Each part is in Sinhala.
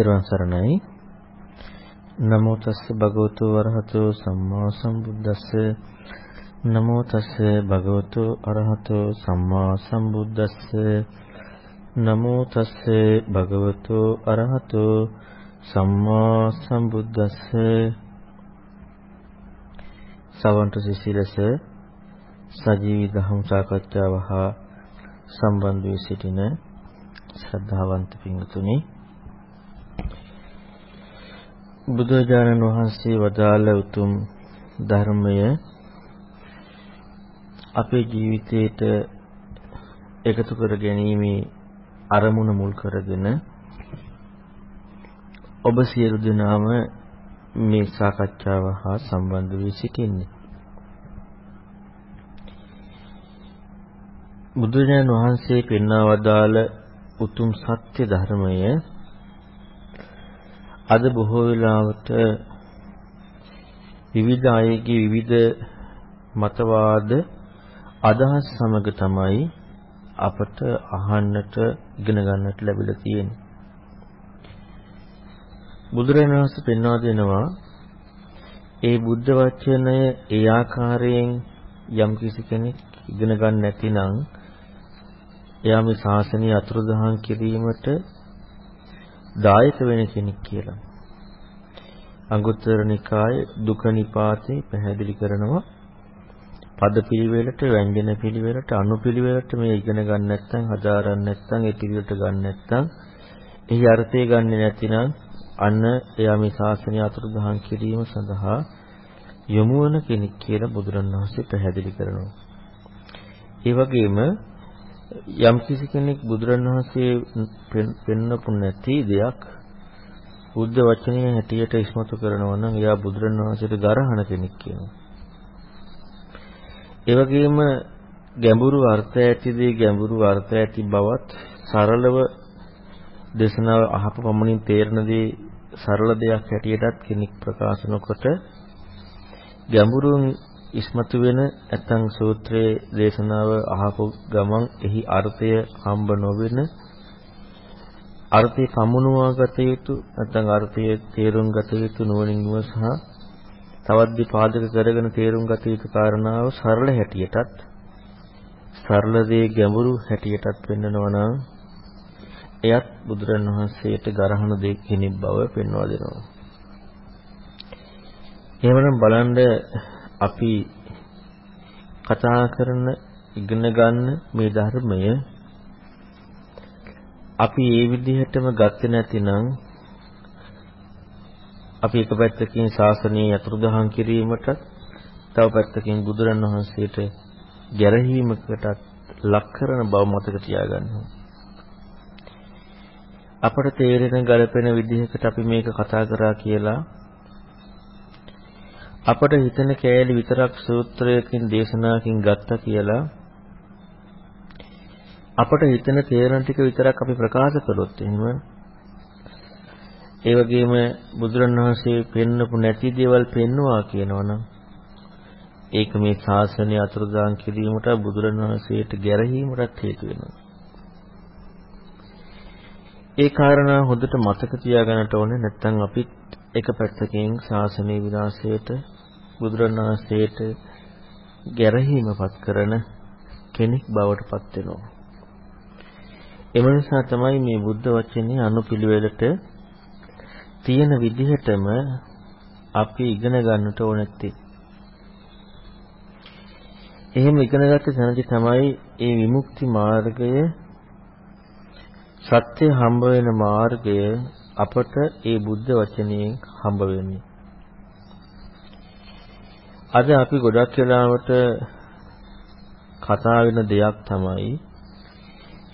තෙරුවන් සරණයි. නමෝ තස්ස භගවතු වරහතු සම්මා සම්බුද්දස්ස. නමෝ තස්ස භගවතු අරහතු සම්මා සම්බුද්දස්ස. නමෝ තස්ස භගවතු අරහතු සම්මා සම්බුද්දස්ස. සවන්ත සිසිලස සජීවී දහම් සාකච්ඡාව හා සම්බන්ධ වී සිටින ශ්‍රද්ධාවන්ත පින්තුනි බුදුරජාණන් වහන්සේ වදාළ උතුම් ධර්මය අපේ ජීවිතයට එකතු කර ගැනීමේ අරමුණ මුල් කරගෙන ඔබ සියලු දෙනාම මේ සාකච්ඡාව හා සම්බන්ධ වී සිටින්නේ. බුදුරජාණන් වහන්සේ පෙන්වා වදාළ උතුම් සත්‍ය ධර්මය අද බොහෝ වෙලාවට විවිධ අයගේ විවිධ මතවාද අදහස් සමග තමයි අපට අහන්නට ඉගෙන ගන්නට ලැබිලා තියෙන්නේ. බුදුරජාණන් වහන්සේ පෙන්වා දෙනවා ඒ බුද්ධ වචනය ඒ ආකාරයෙන් යම් කිසි කෙනෙක් ඉගෙන ගන්න නැතිනම් එයා මේ ශාසනය අතුරුදහන් කිරීමට දායක වෙන කෙනෙක් කියලා. අංගුත්තර නිකායේ දුක නිපාතේ පැහැදිලි කරනවා පද පිළිවෙලට ව්‍යංජන පිළිවෙලට අනු පිළිවෙලට මේ ඉගෙන ගන්න නැත්නම් හදාරන්න නැත්නම් ඒ පිළිවෙලට ගන්න නැත්නම් එහි අර්ථය ගන්නෙ නැතිනම් අන්න එයා මේ ශාසනය අතුරුදහන් කිරීම සඳහා යොමු වන කෙනෙක් කියලා බුදුරණවහන්සේ පැහැදිලි කරනවා. ඒ වගේම යම් කිසි කෙනෙක් බුදුරණවහන්සේ පෙන්වපු නැති දෙයක් බුද්ධ වචනය හැටියට ඉස්මතු කරනවා නම් එයා බුදුරණවහන්සේට ගරහන කෙනෙක් කියනවා. ඒ වගේම ගැඹුරු අර්ථ ඇති දේ ගැඹුරු අර්ථ ඇති බවත් සරලව දේශනාව අහපු පමණින් තේරෙන දේ සරල දෙයක් හැටියටත් කෙනෙක් ප්‍රකාශ නොකොට ගැඹුරුන් ඉස්මතු වෙන නැත්නම් සූත්‍රයේ දේශනාව අහපු ගමන් එහි අර්ථය හම්බ නොවෙන අර්ථය පමුණුවා ගත යුතු නැත්නම් අර්ථය තේරුම් ගත යුතු නුවණින් සහ තවත් විපාදක කරගෙන තේරුම් ගත යුතු කාරණාව සරල හැටියටත් සරල දේ ගැඹුරු හැටියටත් පෙන්වනවා නම් එයත් බුදුරණවහන්සේට ගරහන දෙයක් කෙනෙක් බව පෙන්වා දෙනවා. එහෙමනම් බලන්න අපි කතා කරන ඉගෙන ගන්න මේ ධර්මය අපි ඒ විදිහටම ගත්තේ නැතිනම් අපි එක පැත්තකින් ශාසනීය අතුරුදහන් කිරීමට තව පැත්තකින් බුදුරන් වහන්සේට ගැරහීමකටත් ලක් කරන බව මතක තියාගන්න අපට තේරෙන ගලපෙන විදිහකට අපි මේක කතා කරා කියලා අපට හිතෙන කෑලි විතරක් සූත්‍රයකින් දේශනාවකින් ගත්තා කියලා අපට හිතෙන තේරෙන ටික විතරක් අපි ප්‍රකාශ කළොත් එහෙම ඒ වගේම බුදුරණවහන්සේ පෙන්නපු නැති දේවල් පෙන්නවා කියනවනම් ඒක මේ ශාසනය අතුරුදාන් කිරීමට බුදුරණවහන්සේට ගැරහීමටත් හේතු වෙනවා. ඒ කාරණා හොඳට මතක තියාගන්නට ඕනේ නැත්නම් අපි එක පැත්තකින් ශාසනය විනාශයට බුදුරණවහන්සේට ගැරහීමපත් කරන කෙනෙක් බවට පත් වෙනවා. එම නිසා තමයි මේ බුද්ධ වචනේ අනුපිළිවෙලට තියෙන විදිහටම අපි ඉගෙන ගන්නට ඕනෙtti. එහෙම ඉගෙනගත්ත තැනදී තමයි මේ විමුක්ති මාර්ගය සත්‍ය හම්බ වෙන මාර්ගය අපට ඒ බුද්ධ වචනයෙන් හම්බ වෙන්නේ. අද අපි ගොඩක් වෙලාවට කතා වෙන දෙයක් තමයි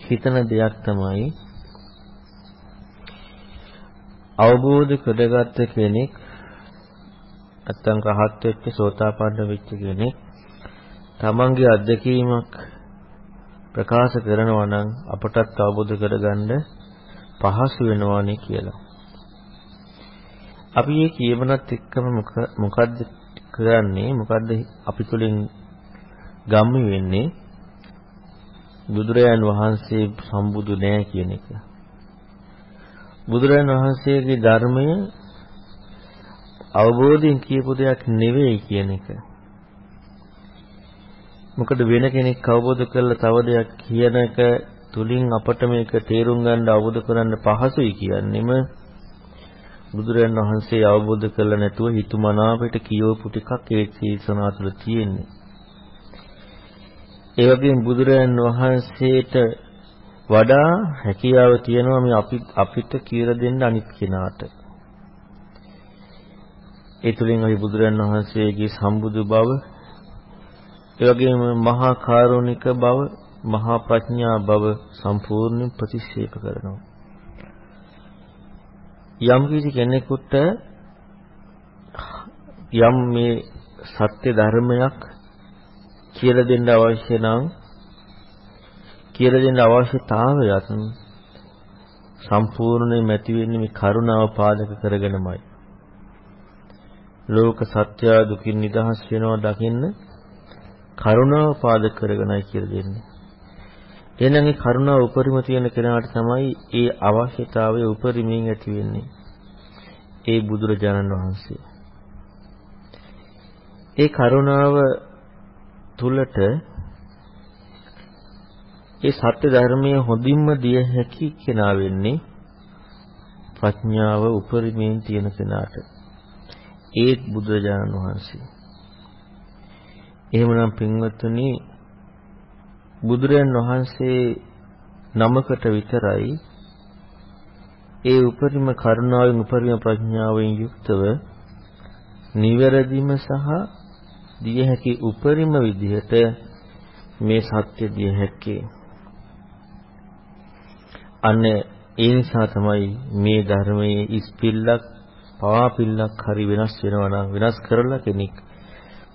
හිතන දෙයක් තමයි අවබෝධ කරගත්ත කෙනෙක් නැත්තම් රහත් වෙච්ච සෝතාපන්න වෙච්ච කෙනෙක් තමන්ගේ අත්දැකීමක් ප්‍රකාශ කරනවා නම් අපටත් අවබෝධ කරගන්න පහසු වෙනවානේ කියලා. අපි මේ කියවනත් එක්කම මොකද්ද කරන්නේ මොකද්ද අපි තුලින් ගම්මි වෙන්නේ බුදුරයන් වහන්සේ සම්බුදු නෑ කියන එක. බුදුරජාණන් වහන්සේගේ ධර්මය අවබෝධයෙන් කියපු දෙයක් නෙවෙයි කියන එක. මොකද වෙන කෙනෙක් අවබෝධ කරලා තව දෙයක් කියන එක තුලින් අපට මේක තේරුම් ගන්න අවබෝධ කරන්න පහසුයි කියන්නේම බුදුරජාණන් වහන්සේ අවබෝධ කරලා නැතුව හිතුමනාපයට කියවපු ටිකක් ඒ සීසනා තුළ තියෙන්නේ. ඒ වගේම බුදුරජාණන් වහන්සේට වඩා හැකියාව තියෙනවා මේ අපි අපිට කියලා දෙන්න අනිත් කෙනාට. ඒ තුලින් අපි බුදුරජාණන් වහන්සේගේ සම්බුදු බව ඒ වගේම මහා කාරුණික බව මහා ප්‍රඥා බව සම්පූර්ණයෙන් ප්‍රතික්ෂේප කරනවා. යම් කිසි කෙනෙකුට යම් මේ සත්‍ය ධර්මයක් කියලා දෙන්න අවශ්‍ය නම් කියලා දෙන්න අවශ්‍යතාවයත් සම්පූර්ණයෙන් ඇති වෙන්නේ මේ කරුණාව පාදක කරගෙනමයි. ලෝක සත්‍ය දුකින් නිදහස් වෙනවා දකින්න කරුණාව පාදක කරගෙනයි කියලා දෙන්නේ. එහෙනම් ඒ කරුණාව උපරිම තියෙන කෙනාට තමයි ඒ අවශ්‍යතාවය උපරිමයෙන් ඇති වෙන්නේ. ඒ බුදුරජාණන් වහන්සේ. ඒ කරුණාව තුලට ඒ සත්‍ය ධර්මයේ හොඳින්ම දිය හැකි කෙනා වෙන්නේ ප්‍රඥාව උපරිමයෙන් තියෙන කෙනාට. ඒත් බුදුරජාණන් වහන්සේ. එහෙමනම් පින්වත්නි බුදුරයන් වහන්සේ නමකට විතරයි ඒ උපරිම කරුණාවෙන් උපරිම ප්‍රඥාවෙන් යුක්තව නිවැරදිම සහ දිය හැකි උපරිම විදිහට මේ සත්‍ය දිය හැක්කේ. අන්න ඒ නිසා තමයි මේ ධර්මයේ ඉස්පිල්ලක් පාපිල්ලක් හරි වෙනස් වෙනවා නම් වෙනස් කරලා කෙනෙක්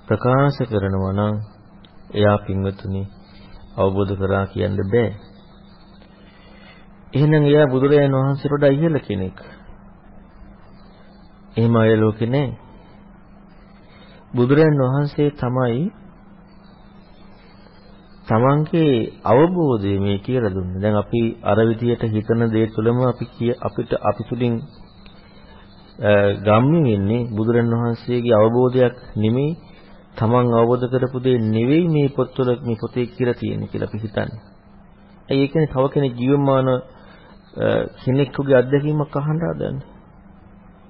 ප්‍රකාශ කරනවා නම් එයා පින්වතුනි අවබෝධ කරා කියන්න බෑ. එහෙනම් එයා බුදුරජාණන් වහන්සේට වඩා ඉහළ කෙනෙක්. එහෙම අය ලෝකේ නැහැ. බුදුරජාණන් වහන්සේ තමයි තමන්ගේ අවබෝධය මේ කියලා දුන්නේ. දැන් අපි අර විදියට හිතන දේ තුළම අපි අපිට අපි තුලින් ගම්ම්‍ය වෙන්නේ බුදුරන් වහන්සේගේ අවබෝධයක් නෙමෙයි තමන් අවබෝධ කරපු දේ නෙවෙයි මේ පොත්වල මේ පොතේ කියලා තියෙන්නේ කියලා අපි හිතන්නේ. ඒ කියන්නේ තව කෙනෙක් ජීවමාන කෙනෙකුගේ අත්දැකීමක් අහන්න හදන්නේ.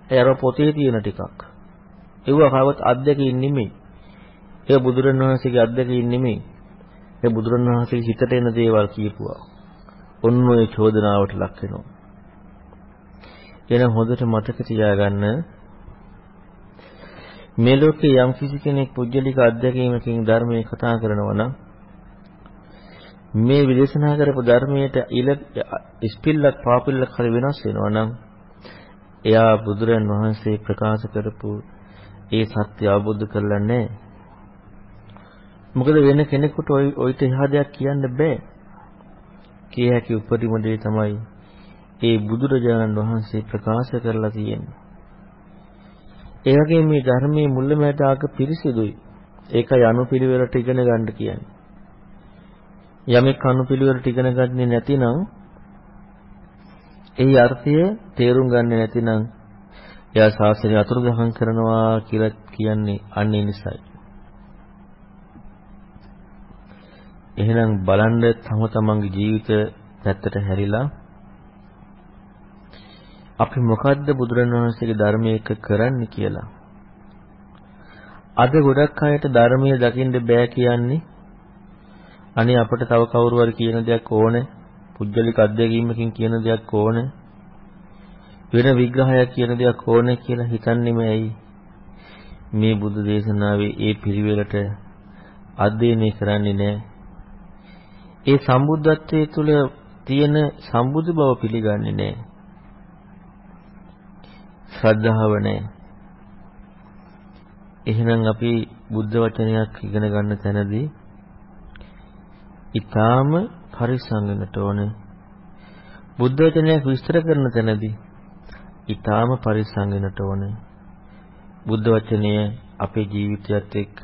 ඒ අර පොතේ තියෙන ටිකක්. ඒව කවවත් අත්දැකීම් නෙමෙයි. ඒ බුදුරණවහන්සේගේ අත්දැකීම් නෙමෙයි. ඒ බුදුරණවහන්සේගේ හිතට එන දේවල් කියපුවා. ඔන්න ඔය චෝදනාවට ලක් වෙනවා. එහෙනම් හොඳට මතක තියාගන්න මේ ලෝකේ යම් කිසි කෙනෙක් පුජ්‍යලික අත්දැකීමකින් ධර්මයේ කතා කරනවා නම් මේ විදේශනා කරපු ධර්මයට ඉල ඉස්පිල්ලක් පාපිල්ලක් හරි වෙනස් වෙනවා නම් එයා බුදුරන් වහන්සේ ප්‍රකාශ කරපු ඒ සත්‍ය අවබෝධ කරලා නැහැ. මොකද වෙන කෙනෙකුට ওই ඔයිට එහා දෙයක් කියන්න බෑ. කිය හැකි උපරිම දේ තමයි ඒ බුදුරජාණන් වහන්සේ ප්‍රකාශ කරලා තියෙන්නේ. ඒ වගේ මේ ධර්මයේ මුල්මැද ආග පිරිසිදුයි. ඒකයි අනුපිළිවෙලට ඉගෙන ගන්න කියන්නේ. යමෙක් අනුපිළිවෙලට ඉගෙන ගන්නේ නැතිනම් ඒ අර්ථය තේරුම් ගන්නේ නැතිනම් එයා ශාස්ත්‍රය අතුරුදහන් කරනවා කියලා කියන්නේ අන්නේ නිසායි. එහෙනම් බලන්න තම තමන්ගේ ජීවිත පැත්තට හැරිලා අපි මොකද්ද බුදුරණවහන්සේගේ ධර්මයේ එක කරන්න කියලා. අද ගොඩක් අයට ධර්මයේ දකින්න බෑ කියන්නේ අනේ අපිට තව කවුරු හරි කියන දෙයක් ඕනේ. පුජ්‍යලික අධ්‍යක්ීමකින් කියන දෙයක් ඕනේ. වෙන විග්‍රහයක් කියන දෙයක් ඕනේ කියලා හිතන්නේම ඇයි? මේ බුදු දේශනාවේ ඒ පිළිවෙලට අධ්‍යයනය කරන්නේ නැහැ. ඒ සම්බුද්ධත්වයේ තුල තියෙන සම්බුදු බව පිළිගන්නේ නැහැ. ශ්‍රද්ධාව නැහැ. එහෙනම් අපි බුද්ධ වචනයක් ඉගෙන ගන්න තැනදී ඊටාම පරිස්සම් වෙන්නට ඕනේ. බුද්ධ වචනයක් විස්තර කරන තැනදී ඊටාම පරිස්සම් වෙන්නට ඕනේ. බුද්ධ වචනය අපේ ජීවිතයත් එක්ක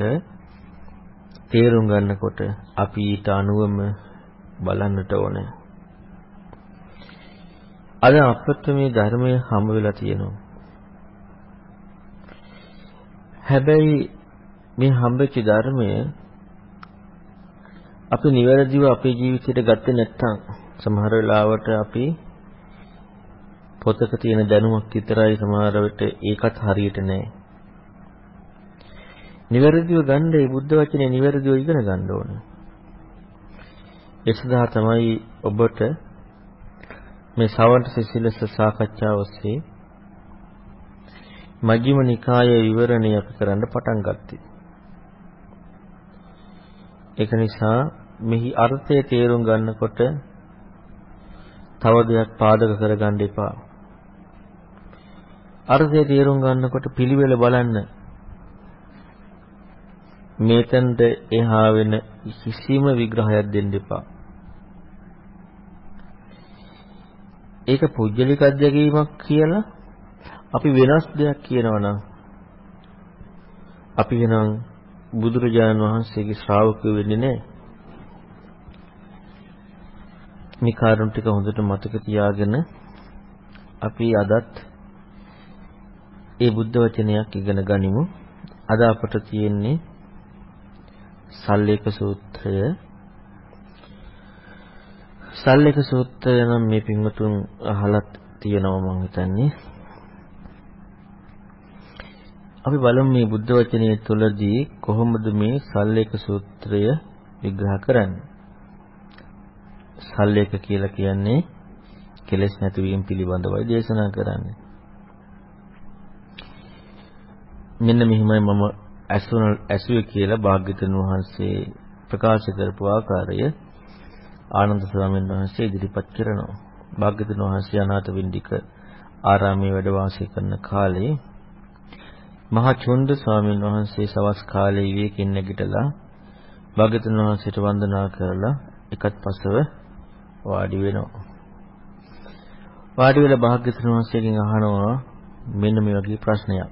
තේරුම් ගන්නකොට අපි ඊට අනුවම බලන්නට ඕනේ. අද අපට මේ ධර්මය හම්බ වෙලා තියෙනවා. හැබැයි මේ හම්බෙච්ච ධර්මය අපි නිවැරදිව අපේ ජීවිතයට ගත්තේ නැත්නම් සමහර වෙලාවට අපි පොතක තියෙන දැනුමක් විතරයි සමහර විට ඒකත් හරියට නැහැ. නිවැරදිව ගන්න මේ බුද්ධ වචනේ නිවැරදිව ඉගෙන ගන්න ඕනේ. ඒ සඳහා තමයි ඔබට මේ සවන්ත සිසිලස සාකච්ඡාව ඔස්සේ මජ්ක්‍ධිම නිකායේ විවරණය අපි කරන්න පටන් ගත්තේ. ඒක නිසා මෙහි අර්ථය තේරුම් ගන්නකොට තව දෙයක් පාදක කරගන්න එපා. අර්ථය තේරුම් ගන්නකොට පිළිවෙල බලන්න. මේතෙන්ද එහා වෙන කිසිම විග්‍රහයක් දෙන්න එපා. ඒක පුජ්‍යලික අධ්‍යක්ීමක් කියලා අපි වෙනස් දෙයක් කියනවා නම් අපි වෙනම් බුදුරජාණන් වහන්සේගේ ශ්‍රාවකයෝ වෙන්නේ නැහැ. මේ කාරණු ටික හොඳට මතක තියාගෙන අපි අදත් ඒ බුද්ධ වචනයක් ඉගෙන ගනිමු. අද අපට තියෙන්නේ සල්ලේක සූත්‍රය. සල්ලේක සූත්‍රය නම් මේ පින්වතුන් අහලත් තියෙනවා මම හිතන්නේ. අපි බලමු මේ බුද්ධ වචනය තුළදී කොහොමද මේ සල්ලේක සූත්‍රය විග්‍රහ කරන්නේ. සල්ලේක කියලා කියන්නේ කෙලෙස් නැතිවීම පිළිබඳවයි දේශනා කරන්නේ. මෙන්න මෙහිමයි මම ඇසුන ඇසුවේ කියලා භාග්‍යතුන් වහන්සේ ප්‍රකාශ කරපු ආකාරය ආනන්ද ස්වාමීන් වහන්සේ ඉදිරිපත් කරනවා. භාග්‍යතුන් වහන්සේ අනාථ වින්දික ආරාමයේ වැඩ වාසය කරන කාලේ මහා චුන්ද ස්වාමීන් වහන්සේ සවස් කාලේ විවේකයෙන් නැගිටලා භාග්‍යතුන් වහන්සේට වන්දනා කරලා එකත් පසව වාඩි වෙනවා. වාඩි වෙලා භාග්‍යතුන් වහන්සේගෙන් අහනවා මෙන්න මේ වගේ ප්‍රශ්නයක්.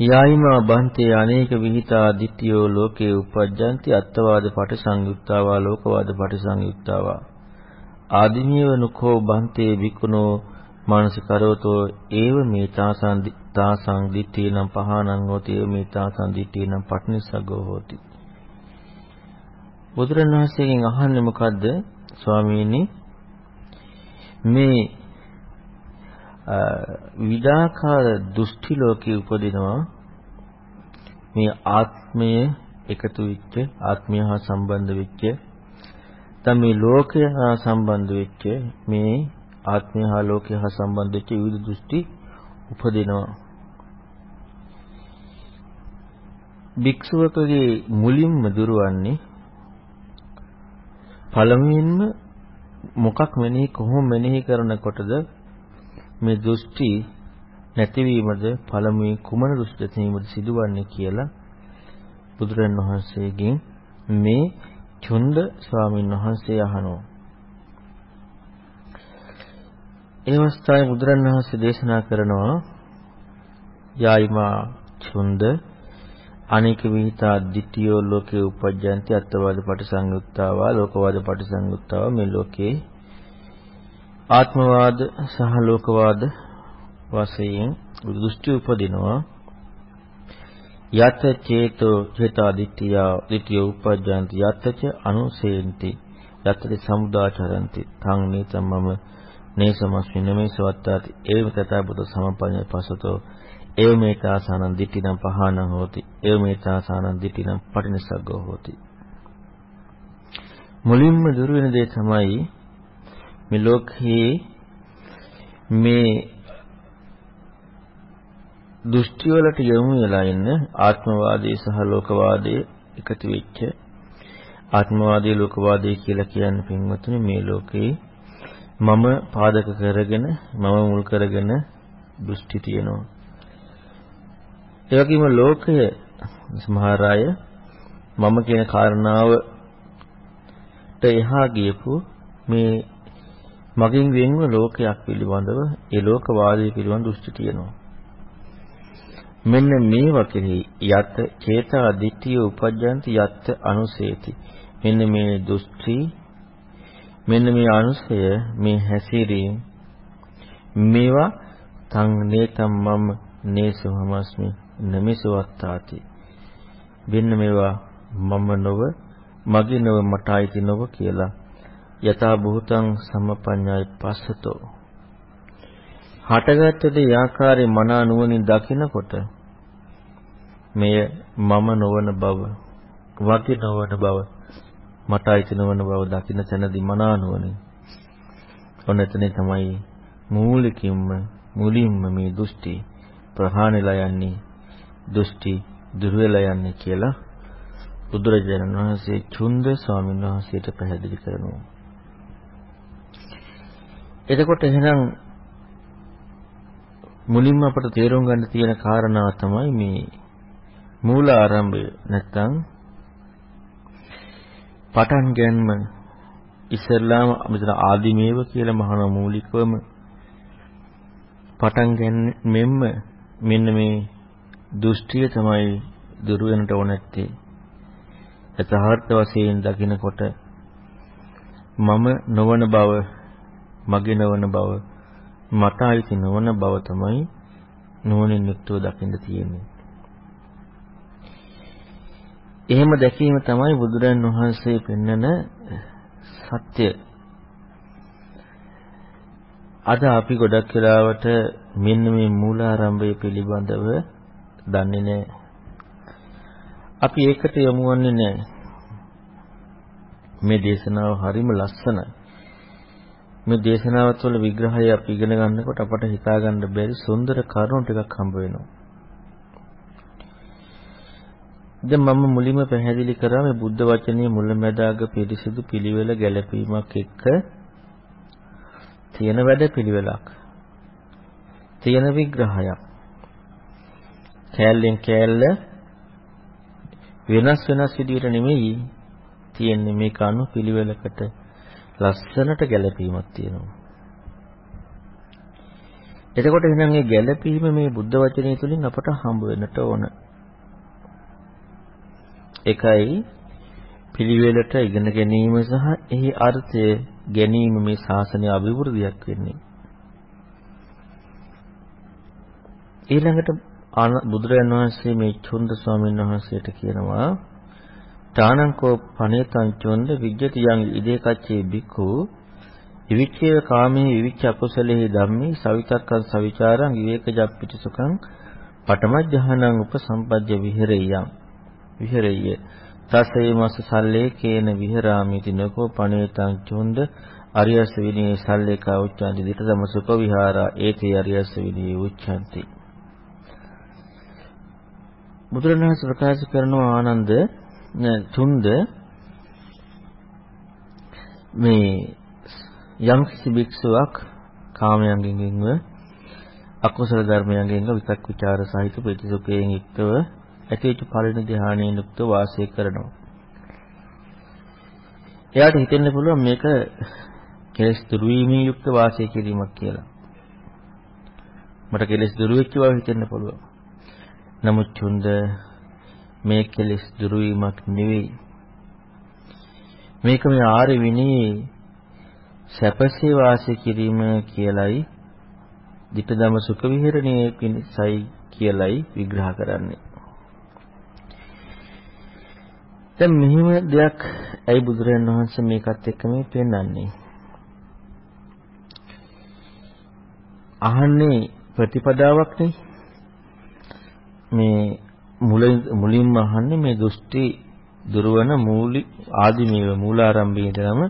යයිමා බන්තේ අනේක විහිතා දිට්ඨියෝ ලෝකේ උපජ්ජಂತಿ අත්වාද පටිසංයුක්තාවා ලෝකවාද පටිසංයුක්තාවා ආදිමේව නුඛෝ බන්තේ විකුණෝ මානසිකරවතෝ ඒව මේ තාසං තාසං දිට්ඨිනම් පහනං හෝති ඒව මේ තාසං දිට්ඨිනම් පට්නිසග්ගෝ හෝති. බුදුරණවහන්සේගෙන් අහන්නේ මොකද්ද ස්වාමීනි? මේ විඩාකාර දෘෂ්ටි ලෝකයේ උපදිනවා. මේ ආත්මය එකතු වෙච්ච ආත්මය හා සම්බන්ධ වෙච්ච තමයි ලෝකය හා සම්බන්ධ වෙච්ච මේ ආත්මය හා ලෝකය හා සම්බන්ධ වෙච්ච විවිධ දෘෂ්ටි උපදිනවා. භික්ෂුවකගේ මුලින්ම දුරවන්නේ පළමුවෙන්ම මොකක් මෙනෙහි කොහොම මෙනෙහි කරනකොටද මේ දෘෂ්ටි නැතිවීමද පළමුවෙන් කුමන දෘෂ්ටි නැතිවීමද සිදුවන්නේ කියලා බුදුරන් වහන්සේගෙන් මේ චුන්ද ස්වාමීන් වහන්සේ අහනවා. ඒ අවස්ථාවේ බුදුරන් වහන්සේ දේශනා කරනවා යායිමා චුන්ද අනේක විහිතා දිට්ඨියෝ ලෝකේ උපජ්ජන්ති අත්වාද පටිසංයුක්තාවා ලෝකවාද පටිසංයුක්තාවා මේ ලෝකේ ආත්මවාද සහ ලෝකවාද වශයෙන් දෘෂ්ටි උපදිනවා. යත චේතෝ චේතා දිට්ඨිය දිට්ඨිය උපජ්ජන්ති යතච අනුසේන්ති යතති සමුදාචරಂತಿ තං නීතමම නේසමස්මි නමේසවත්තාති ඒව තථා බුදු සමපඤ්ඤ පසතෝ. ඒව මේතාසානං දිට්ඨිනම් පහානං හෝති. ඒව මේතාසානං දිට්ඨිනම් පටිනිසග්ගෝ හෝති. මුලින්ම දුර වෙන දේ තමයි මේ ලෝකයේ මේ දෘෂ්ටි වලට යොමු වෙලා ඉන්න ආත්මවාදී සහ ලෝකවාදී එකතු වෙච්ච ආත්මවාදී ලෝකවාදී කියලා කියන්නේ පින්වතුනි මේ ලෝකේ මම පාදක කරගෙන මම මුල් කරගෙන දෘෂ්ටි තියෙනවා. ඒ වගේම ලෝකය සමහර අය මම කියන කාරණාවට එහා ගියපු මේ මගෙන් වෙන්ව ලෝකයක් පිළිබඳව ඒ ලෝකවාදය පිළිබඳ දෘෂ්ටි තියෙනවා. මෙන්න මේවා කෙරෙහි යත් චේතා දිට්ඨිය උපජ්ජන්ති යත් අනුසේති. මෙන්න මේ දෘෂ්ටි මෙන්න මේ අනුසය මේ හැසිරීම. මේවා තං නේතම් මම නේසු හමස්මි නමිසු වත්තාති වෙන්න මේවා මම නොව මගේ නොව මට අයිති නොව කියලා. යථා භූතං සම්පඤ්ඤාය පස්සතෝ. හටගත් දේ ආකාරයේ මන නුවණින් දකිනකොට මෙය මම නොවන බව වගේ නොවන බව මට අයිති නොවන බව දකින තැනදී මන නුවණින් ඔන්න එතනේ තමයි මූලිකින්ම මුලින්ම මේ දෘෂ්ටි ප්‍රහාණයලා යන්නේ දෘෂ්ටි දුර වෙලා යන්නේ කියලා බුදුරජාණන් වහන්සේ චුන්ද ස්වාමීන් වහන්සේට පැහැදිලි කරනවා. එතකොට එහෙනම් මුලින්ම අපට තේරුම් ගන්න තියෙන කාරණාව තමයි මේ මූල ආරම්භය නැත්තම් පටන් ගැනීම ඉස්සෙල්ලාම මෙතන ආදිමේව කියලා මහාන මූලිකවම පටන් ගැනීමෙන්ම මෙන්න මේ දෘෂ්ටිය තමයි දුර වෙනට ඕනැත්තේ යථාර්ථ වශයෙන් දකිනකොට මම නොවන බව මගේ නොවන බව මට අයිති නොවන බව තමයි නුවණින් යුක්තව දකින්න තියෙන්නේ. එහෙම දැකීම තමයි බුදුරන් වහන්සේ පෙන්වන සත්‍ය. අද අපි ගොඩක් වෙලාවට මෙන්න මේ මූලාරම්භය පිළිබඳව දන්නේ නැහැ. අපි ඒකට යමු වන්නේ නැහැ. මේ දේශනාව හරිම ලස්සනයි. මේ දේශනාව තුළ විග්‍රහය අපි ඉගෙන ගන්නකොට අපට හිතා ගන්න බැරි සුන්දර කරුණු ටිකක් හම්බ වෙනවා. දැන් මම මුලින්ම පැහැදිලි කරා මේ බුද්ධ වචනේ මුලැමැදාග පිරිසිදු පිළිවෙල ගැලපීමක් එක්ක තියෙන වැඩ පිළිවෙලක්. තියෙන විග්‍රහයක්. කෑල්ලෙන් කෑල්ල වෙනස් වෙනස් විදිහට නෙමෙයි තියෙන්නේ මේක අනු පිළිවෙලකට ලස්සනට ගැළපීමක් තියෙනවා. එතකොට එහෙනම් මේ ගැළපීම මේ බුද්ධ වචනය තුලින් අපට හම්බ වෙන්නට ඕන. එකයි පිළිවෙලට ඉගෙන ගැනීම සහ එහි අර්ථය ගැනීම මේ ශාසනය අභිවෘද්ධියක් වෙන්නේ. ඊළඟට බුදුරජාණන් වහන්සේ මේ චුන්ද ස්වාමීන් වහන්සේට කියනවා තානංකෝ පනේතං චොන්ද විජ්ජති යං ඉදේ කච්චේ බික්ඛු විවිච්ඡේව කාමේ විවිච්ඡ අකුසලෙහි ධම්මේ සවිතක්කං සවිචාරං විවේකජප්පිති සුඛං පඨමජ්ජහනං උපසම්පජ්ජ විහෙරෙය්‍යං විහෙරෙය්‍ය තසේමස සල්ලේ කේන විහෙරාමිති නකෝ පනේතං චොන්ද අරියස් විනී සල්ලේකා උච්චාන්ති දිටතම සුඛ විහාරා ඒතේ අරියස් විනී උච්චාන්ති බුදුරණවහන්සේ ප්‍රකාශ කරනවා ආනන්ද තුන්ද මේ යම් කිසි භික්ෂුවක් කාමයන්ගෙන්ව අකුසල ධර්මයන්ගෙන්ව විතක් ਵਿਚාර සහිත ප්‍රතිසුඛයෙන් යුක්තව ඇතිවෙච්ච පරිණ ධානයෙන් යුක්තව වාසය කරනවා. එයාට හිතෙන්න පුළුවන් මේක කෙලස් දුරු වීමෙන් යුක්ත වාසය කිරීමක් කියලා. මට කෙලස් දුරු වෙච්ච බව හිතෙන්න පුළුවන්. නමුත් චුන්ද මේ කෙලෙස් දුරු වීමක් නෙවෙයි. මේක මේ ආර්ය විනී සැපසේ වාසය කිරීම කියලයි ditthදම සුඛ විහරණයේ පිණිසයි කියලයි විග්‍රහ කරන්නේ. දැන් මෙහිම දෙයක් ඇයි බුදුරජාණන් වහන්සේ මේකත් එක්ක මේ පෙන්වන්නේ? අහන්නේ ප්‍රතිපදාවක් නේ. මේ මුලින්ම අහන්නේ මේ දෘෂ්ටි දුරවන මූලි ආදිමේව මූලාරම්භයේ ඉඳලම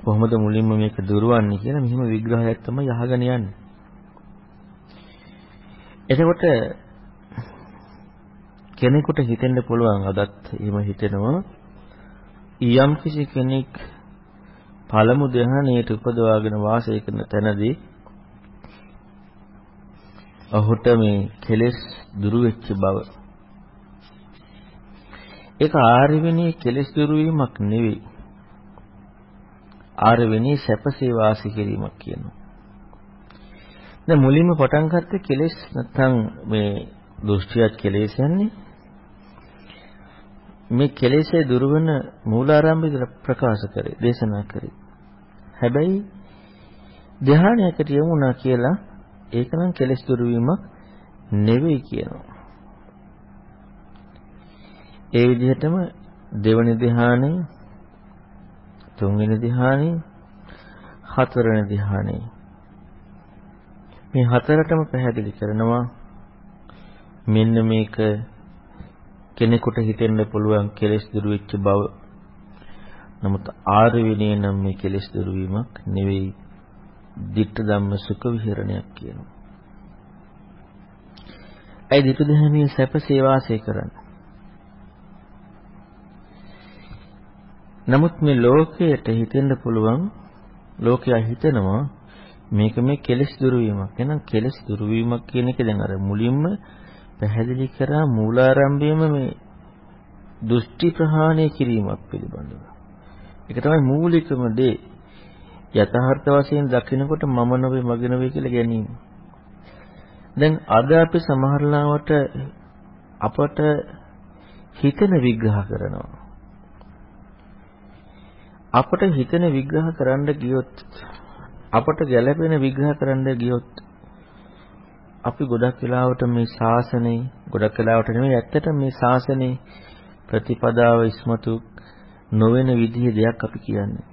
කොහොමද මුලින්ම මේක දුරවන්නේ කියලා මෙහිම විග්‍රහයක් තමයි අහගෙන යන්නේ. එතකොට කෙනෙකුට හිතෙන්න පුළුවන් අදත් එහෙම හිතෙනවා යම් කිසි කෙනෙක් පළමු ධ්‍යානයට උපදවාගෙන වාසය කරන තැනදී ඔහුට මේ කෙලෙස් දුරු වෙච්ච බව ඒක ආර්යවිනී කෙලෙස් දුරු වීමක් නෙවෙයි. ආර්යවිනී සැපසේ වාසය කිරීමක් කියනවා. දැන් මුලින්ම පටන් ගත්තේ කෙලෙස් නැත්නම් මේ දෘෂ්ටියක් කෙලෙස් යන්නේ. මේ කෙලෙසේ දුරු වෙන මූලාරම්භය ප්‍රකාශ කරේ, දේශනා කරේ. හැබැයි ධානයකට යමුණා කියලා ඒක නම් කෙලෙස් දුරු වීමක් නෙවෙයි කියනවා. ඒ විදිහටම දෙවනි ධ්‍යානෙ තුන්වෙනි ධ්‍යානෙ හතරවෙනි ධ්‍යානෙ මේ හතරටම පැහැදිලි කරනවා මෙන්න මේක කෙනෙකුට හිතෙන්න පුළුවන් කෙලෙස් දුරු වෙච්ච බව. නමුත් ආර්ය විනය නම් මේ කෙලෙස් දුරු වීමක් නෙවෙයි. ditta ධම්ම සුඛ විහරණයක් කියනවා. ඒ ditta ධම්මයේ සැපසේ වාසය කරන්නේ. නමුත් මේ ලෝකයට හිතෙන්න පුළුවන් ලෝකයා හිතනවා මේක මේ කෙලෙස් දුරු වීමක්. එහෙනම් කෙලෙස් දුරු වීමක් කියන එක දැන් අර මුලින්ම පැහැදිලි කරා මූලාරම්භයේම මේ දෘෂ්ටි ප්‍රහාණය කිරීමක් පිළිබඳව. ඒක තමයි මූලිකම දේ. යථාර්ථ වශයෙන් දකිනකොට මම නොවේ මගේ නොවේ කියලා ගැනීම. දැන් අද අපි සමහරලාවට අපට හිතන විග්‍රහ කරනවා. අපට හිතන විග්‍රහ කරන්න ගියොත් අපට ගැළපෙන විග්‍රහ කරන්න ගියොත් අපි ගොඩක් වෙලාවට මේ ශාසනය ගොඩක් වෙලාවට නෙමෙයි ඇත්තට මේ ශාසනයේ ප්‍රතිපදාව ඉස්මතු නොවන විදිහේ දෙයක් අපි කියන්නේ.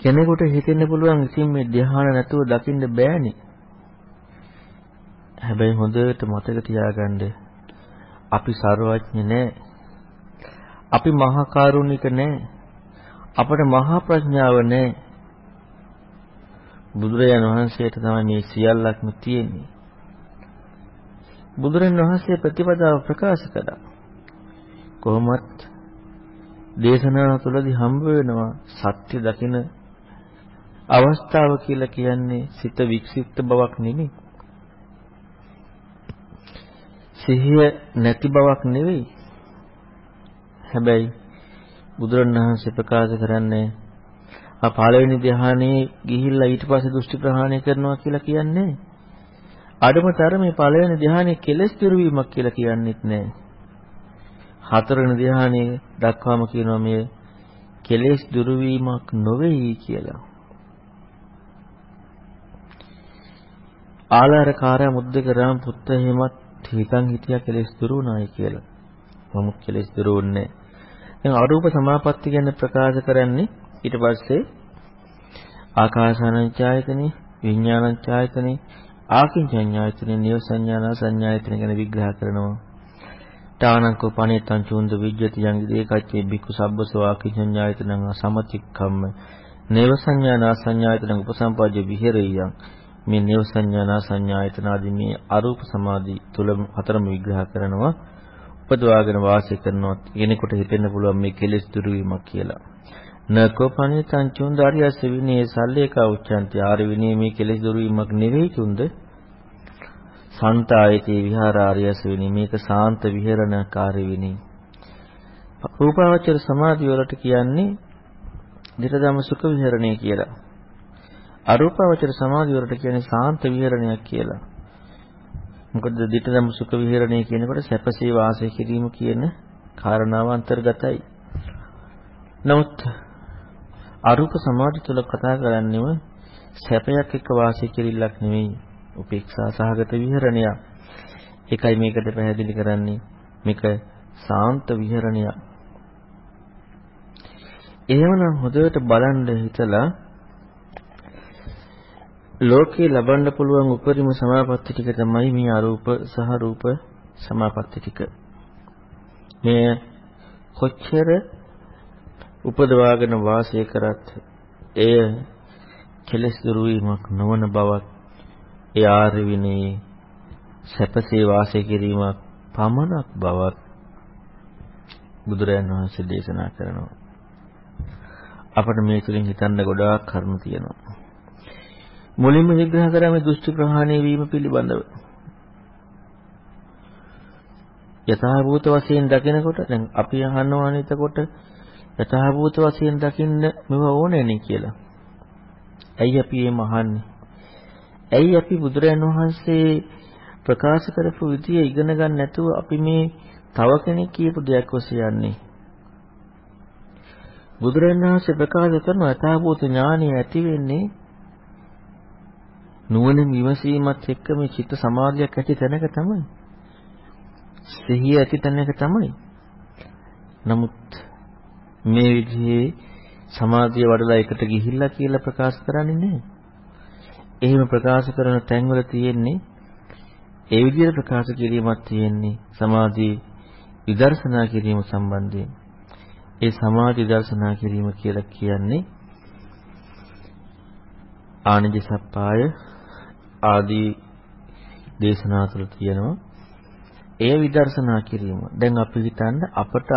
කෙනෙකුට හිතෙන්න පුළුවන් ඉතින් මේ ධ්‍යාන නැතුව දකින්න බෑනේ. හැබැයි හොඳට මතක තියාගන්න අපි ਸਰවඥ නෑ. අපි මහා කරුණික නෑ. අපට මහා ප්‍රඥාව නෑ. බුදුරජාණන් වහන්සේට තමයි මේ සියල්ලක්ම තියෙන්නේ. බුදුරජාණන් වහන්සේ ප්‍රතිපදාව ප්‍රකාශ කළා. කොහොමත් දේශනාව තුළදී හම්බ වෙනවා සත්‍ය දකින අවස්ථාව කියලා කියන්නේ සිත වික්ෂිප්ත බවක් නෙමෙයි. සිහිය නැති බවක් නෙවෙයි. හැබැයි බුදුරණවහන්සේ ප්‍රකාශ කරන්නේ ආ පළවෙනි ධ්‍යානයේ ගිහිල්ලා ඊට පස්සේ දෘෂ්ටි ප්‍රහාණය කරනවා කියලා කියන්නේ අඩම තරමේ පළවෙනි ධ්‍යානයේ කෙලස් දිරුවීමක් කියලා කියන්නෙත් නෑ. හතරවෙනි ධ්‍යානයේ දක්වාම කියනවා මේ කෙලස් දිරුවීමක් නොවේයි කියලා. ආලාරකාරය මුද්දක රාම පුත්ත එහෙමත් හිතන් හිටියා කෙලස් දිරුණායි කියලා. මම කෙලස් දිරුන්නේ දැන් අරූප සමාපatti ගැන ප්‍රකාශ කරන්නේ ඊට පස්සේ ආකාසානංචායතනෙ විඥානංචායතනෙ ආකින්චඤ්ඤායතනෙ නිය සංඥානා සංඥායතන ගැන විග්‍රහ කරනවා. තානංකෝ පණිතං චුන්ද විජ්ජති යං දේකච්චේ බික්කු සබ්බසෝ ආකින්චඤ්ඤායතනං සමතික්කම්ම නේව සංඥානා සංඥායතනං උපසම්පජ්ජ විහෙරියං මේ නේව සංඥානා සංඥායතන ආදී මේ අරූප සමාධි තුල හතරම විග්‍රහ කරනවා. උපදවාගෙන වාසය කරනවා කෙනෙකුට හිතෙන්න පුළුවන් මේ කෙලෙස් දුරු වීමක් කියලා. නකෝපණි සංචුන්ද ආර්යස විනී සල්ලේකා උච්චන්ති ආර්ය විනී මේ කෙලෙස් දුරු වීමක් නෙවෙයි චුන්ද. සන්තායතේ විහාරාර්යස විනී මේක සාන්ත විහෙරණකාරී විනී. රූපාවචර සමාධිය වලට කියන්නේ ධිරදම සුඛ විහරණය කියලා. අරූපාවචර සමාධිය වලට කියන්නේ සාන්ත විහරණයක් කියලා. මොකද ditthදම සුඛ විහරණය කියනකොට සැපසේ වාසය කිරීම කියන කාරණාව අන්තර්ගතයි. නමුත් අරූප සමාධි තුල කතා කරන්නේම සැපයක් එක්ක වාසය කිරිල්ලක් නෙවෙයි. උපේක්ෂා සහගත විහරණයක්. ඒකයි මේකට පැහැදිලි කරන්නේ. මේක සාන්ත විහරණයක්. එහෙමනම් හොඳට බලන්න හිතලා ලෝකේ ලබන්න පුළුවන් උපරිම සමාපatti ටික තමයි මේ අරූප සහ රූප සමාපatti ටික. මේ කොච්චර උපදවාගෙන වාසය කරත් එය කෙලස් දුරු වීමක් නොවන බවත් ඒ ආර්ය විනයේ සැපසේ වාසය කිරීමක් පමණක් බවත් බුදුරයන් වහන්සේ දේශනා කරනවා. අපිට මේ තුලින් හිතන්න ගොඩාක් කරුණු තියෙනවා. මුලින්ම විග්‍රහ කරා මේ දෘෂ්ටි ප්‍රහාණය වීම පිළිබඳව. යථාභූත වශයෙන් දකිනකොට දැන් අපි අහනවානේ එතකොට යථාභූත වශයෙන් දකින්න මෙව ඕනේ නේ කියලා. ඇයි අපි එහෙම අහන්නේ? ඇයි අපි බුදුරයන් වහන්සේ ප්‍රකාශ කරපු විදිය ඉගෙන ගන්න නැතුව අපි මේ තව කෙනෙක් කියපු දෙයක් ඔස්සේ යන්නේ? බුදුරජාණන් වහන්සේ ප්‍රකාශ කරන අතාවූත ඥානය ඇති වෙන්නේ නුවණින් විමසීමත් එක්ක මේ චිත්ත සමාධියක් ඇති තැනක තමයි. සිහිය ඇති තැනක තමයි. නමුත් මේ විදිහේ සමාධිය වඩලා එකට ගිහිල්ලා කියලා ප්‍රකාශ කරන්නේ නැහැ. එහෙම ප්‍රකාශ කරන තැන්වල තියෙන්නේ ඒ විදිහට ප්‍රකාශ කිරීමක් තියෙන්නේ සමාධි විදර්ශනා කිරීම සම්බන්ධයෙන්. ඒ සමාධි දර්ශනා කිරීම කියලා කියන්නේ ආනජ සප්පාය ආදී දේශනා තුළ තියෙනවා. එය විදර්ශනා කිරීම. දැන් අපි හිතන්න අපට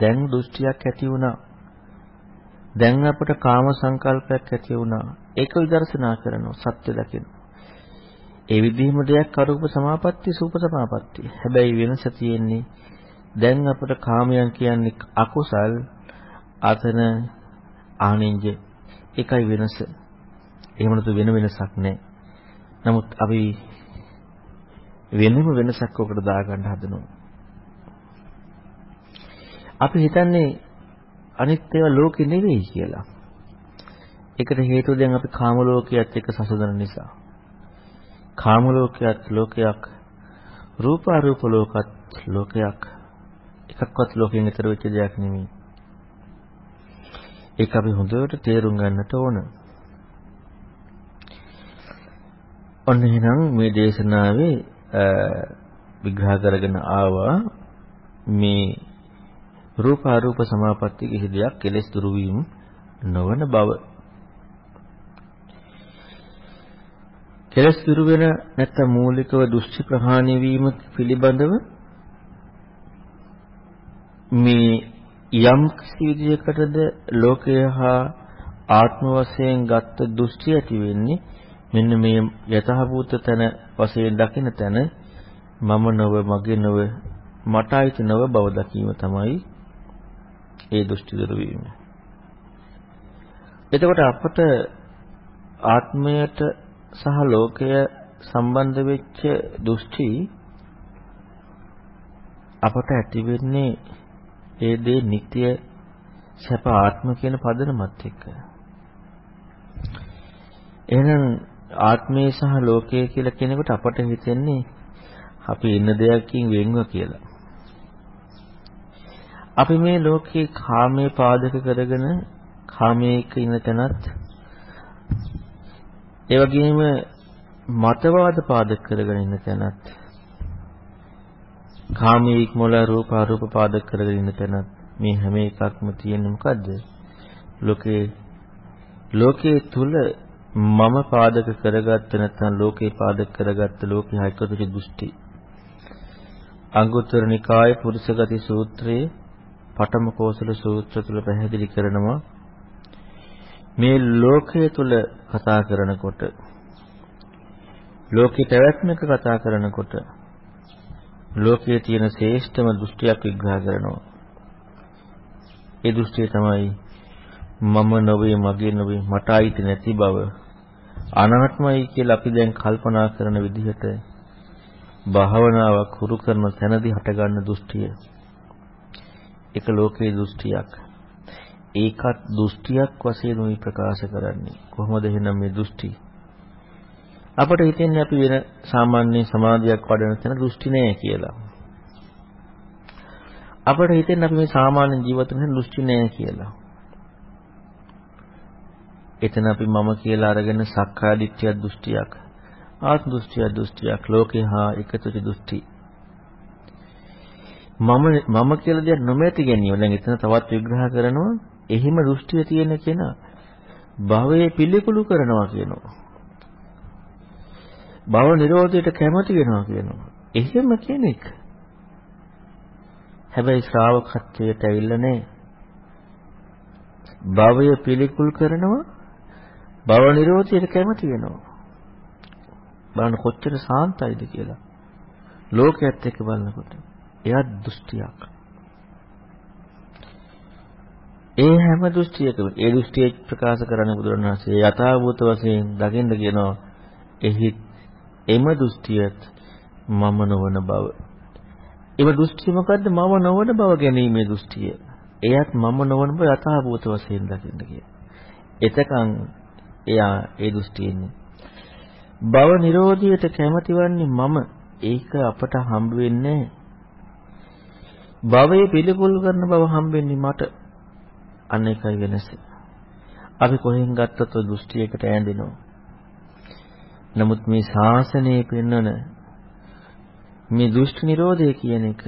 දැන් දෘෂ්ටියක් ඇති වුණා. දැන් අපට කාම සංකල්පයක් ඇති වුණා. ඒක විදර්ශනා කරනවා සත්‍ය දකින්න. ඒ විදිහම දෙයක් අරූප සමාපatti සූප සමාපatti. හැබැයි වෙනස තියෙන්නේ දැන් අපට කාමයන් කියන්නේ අකුසල් අතන ආනින්ජ එකයි වෙනස. එහෙම නැතු වෙන වෙනසක් නැහැ. නමුත් අපි වෙනම වෙනසක් ඔකට දාගන්න හදනවා. අපි හිතන්නේ අනිත් ඒවා ලෝකෙ නෙවෙයි කියලා. ඒකට හේතුව දැන් අපි කාම ලෝකයේත් එක්ක සසඳන නිසා. කාම ලෝකයේත් ලෝකයක් රූප අරූප ලෝකත් ලෝකයක් එකක්වත් ලෝකයෙන් ඈතර වෙච්ච දෙයක් නෙමෙයි. ඒක අපි හොඳට තේරුම් ගන්නට ඕන. ඔන්න එහෙනම් මේ දේශනාවේ විග්‍රහ කරගෙන ආවා මේ රූප අරූප සමාපatti කිසි දෙයක් කෙලෙස් දුරු වීම නොවන බව. කෙලෙස් දුරු වෙන නැත්නම් මූලිකව දෘෂ්ටි ප්‍රහාණය වීම පිළිබඳව මේ යම් කිසි විදියකටද ලෝකය හා ආත්ම වශයෙන් ගත්ත දෘෂ්ටි ඇති වෙන්නේ මෙන්න මේ යථාභූත තන වශයෙන් දකින තැන මම නොව මගේ නොව මට අයිති නොව බව දකීම තමයි ඒ දෘෂ්ටි දුරු වීම. එතකොට අපට ආත්මයට සහ ලෝකය සම්බන්ධ වෙච්ච දෘෂ්ටි අපට ඇති වෙන්නේ ඒ දේ නিত্য සැප ආත්ම කියන පදනමත් එක්ක. එහෙනම් ආත්මය සහ ලෝකය කියලා කෙනෙකුට අපට හිතෙන්නේ අපි ඉන්න දෙයකින් වෙන්ව කියලා. අපි මේ ලෝකේ කාමයේ පාදක කරගෙන කාමයේක ඉන්න තැනත් ඒ වගේම මතවාද පාදක කරගෙන ඉන්න තැනත් කාමයේ ඉක්මොල රූප අරූප පාදක කරගෙන ඉන්න තැනත් මේ හැම එකක්ම තියෙන්නේ මොකද්ද? ලෝකේ ලෝකයේ තුල මම පාදක කරගත්ත නැත්නම් ලෝකේ පාදක කරගත්ත ලෝකේ හයිකතුච දෘෂ්ටි. අංගුත්තර නිකාය පුරුෂගති සූත්‍රයේ පඨම කෝසල සූත්‍ර තුල පැහැදිලි කරනවා. මේ ලෝකයේ තුල කතා කරනකොට ලෝකේ පැවැත්මක කතා කරනකොට ලෝකයේ තියෙන ශ්‍රේෂ්ඨම දෘෂ්ටියක් විග්‍රහ කරනවා. ඒ දෘෂ්ටිය තමයි මම නොවේ මගේ නොවේ මට අයිති නැති බව. අනාත්මයි කියලා අපි දැන් කල්පනා කරන විදිහට භාවනාවක් හුරු කරන තැනදී හටගන්න දෘෂ්ටිය. ඒක ලෝකේ දෘෂ්ටියක්. ඒකත් දෘෂ්ටියක් වශයෙන් උයි ප්‍රකාශ කරන්නේ. කොහොමද එහෙනම් මේ දෘෂ්ටි? අපට හිතෙන්නේ අපි වෙන සාමාන්‍ය සමාධියක් වඩන තැන දෘෂ්ටි නෑ කියලා. අපට හිතෙන්නේ අපි මේ සාමාන්‍ය ජීවිත වෙන දෘෂ්ටි නෑ කියලා. එතන අපි මම කියලා අරගෙන සක්කාය දිට්ඨිය දෘෂ්ටියක් ආත්ම දෘෂ්ටිය දෘෂ්ටියක් ලෝකේ හා එකතුච දෘෂ්ටි. මම මම කියලා දෙයක් නොමැති ගැනීම. දැන් එතන තවත් විග්‍රහ කරනවා එහිම දෘෂ්ටිය තියෙන කෙනා භවයේ පිළිකුළු කරනවා කියනවා. භව නිරෝධයට කැමති වෙනවා කියනවා. එහෙම කෙනෙක්. හැබැයි ශ්‍රාවකත්වයට ඇවිල්ලා නැහැ. භවය පිළිකුල් කරනවා භව නිරෝධයට කැමති වෙනවා. බලන්න කොච්චර සාන්තයිද කියලා. ලෝකයේත් එක්ක බලනකොට එයා දෘෂ්ටියක්. ඒ හැම දෘෂ්ටියකම ඒ දෘෂ්ටිය ප්‍රකාශ කරන බුදුරණවහන්සේ යථාභූත වශයෙන් දකින්න කියනවා එහි එම දෘෂ්ටියත් මම නොවන බව. එම දෘෂ්ටිය මොකද්ද? මම නොවන බව ගැනීමේ දෘෂ්ටිය. එයත් මම නොවන බව යථාභූත වශයෙන් දකින්න කියලා. එතකන් එයා ඒ දෘෂ්ටියෙන්නේ. භව නිරෝධියට කැමතිවන්නේ මම. ඒක අපට හම්බ වෙන්නේ භවයේ පිළිකුල් කරන බව හම්බෙන්නේ මට. අන්න එකයි වෙනස. අපි කොහෙන් ගත්තත් ඔය දෘෂ්ටියකට ඈඳෙනවා. නමුත් මේ ශාසනයේ පෙන්වන මේ දෘෂ්ටි නිරෝධය කියන එක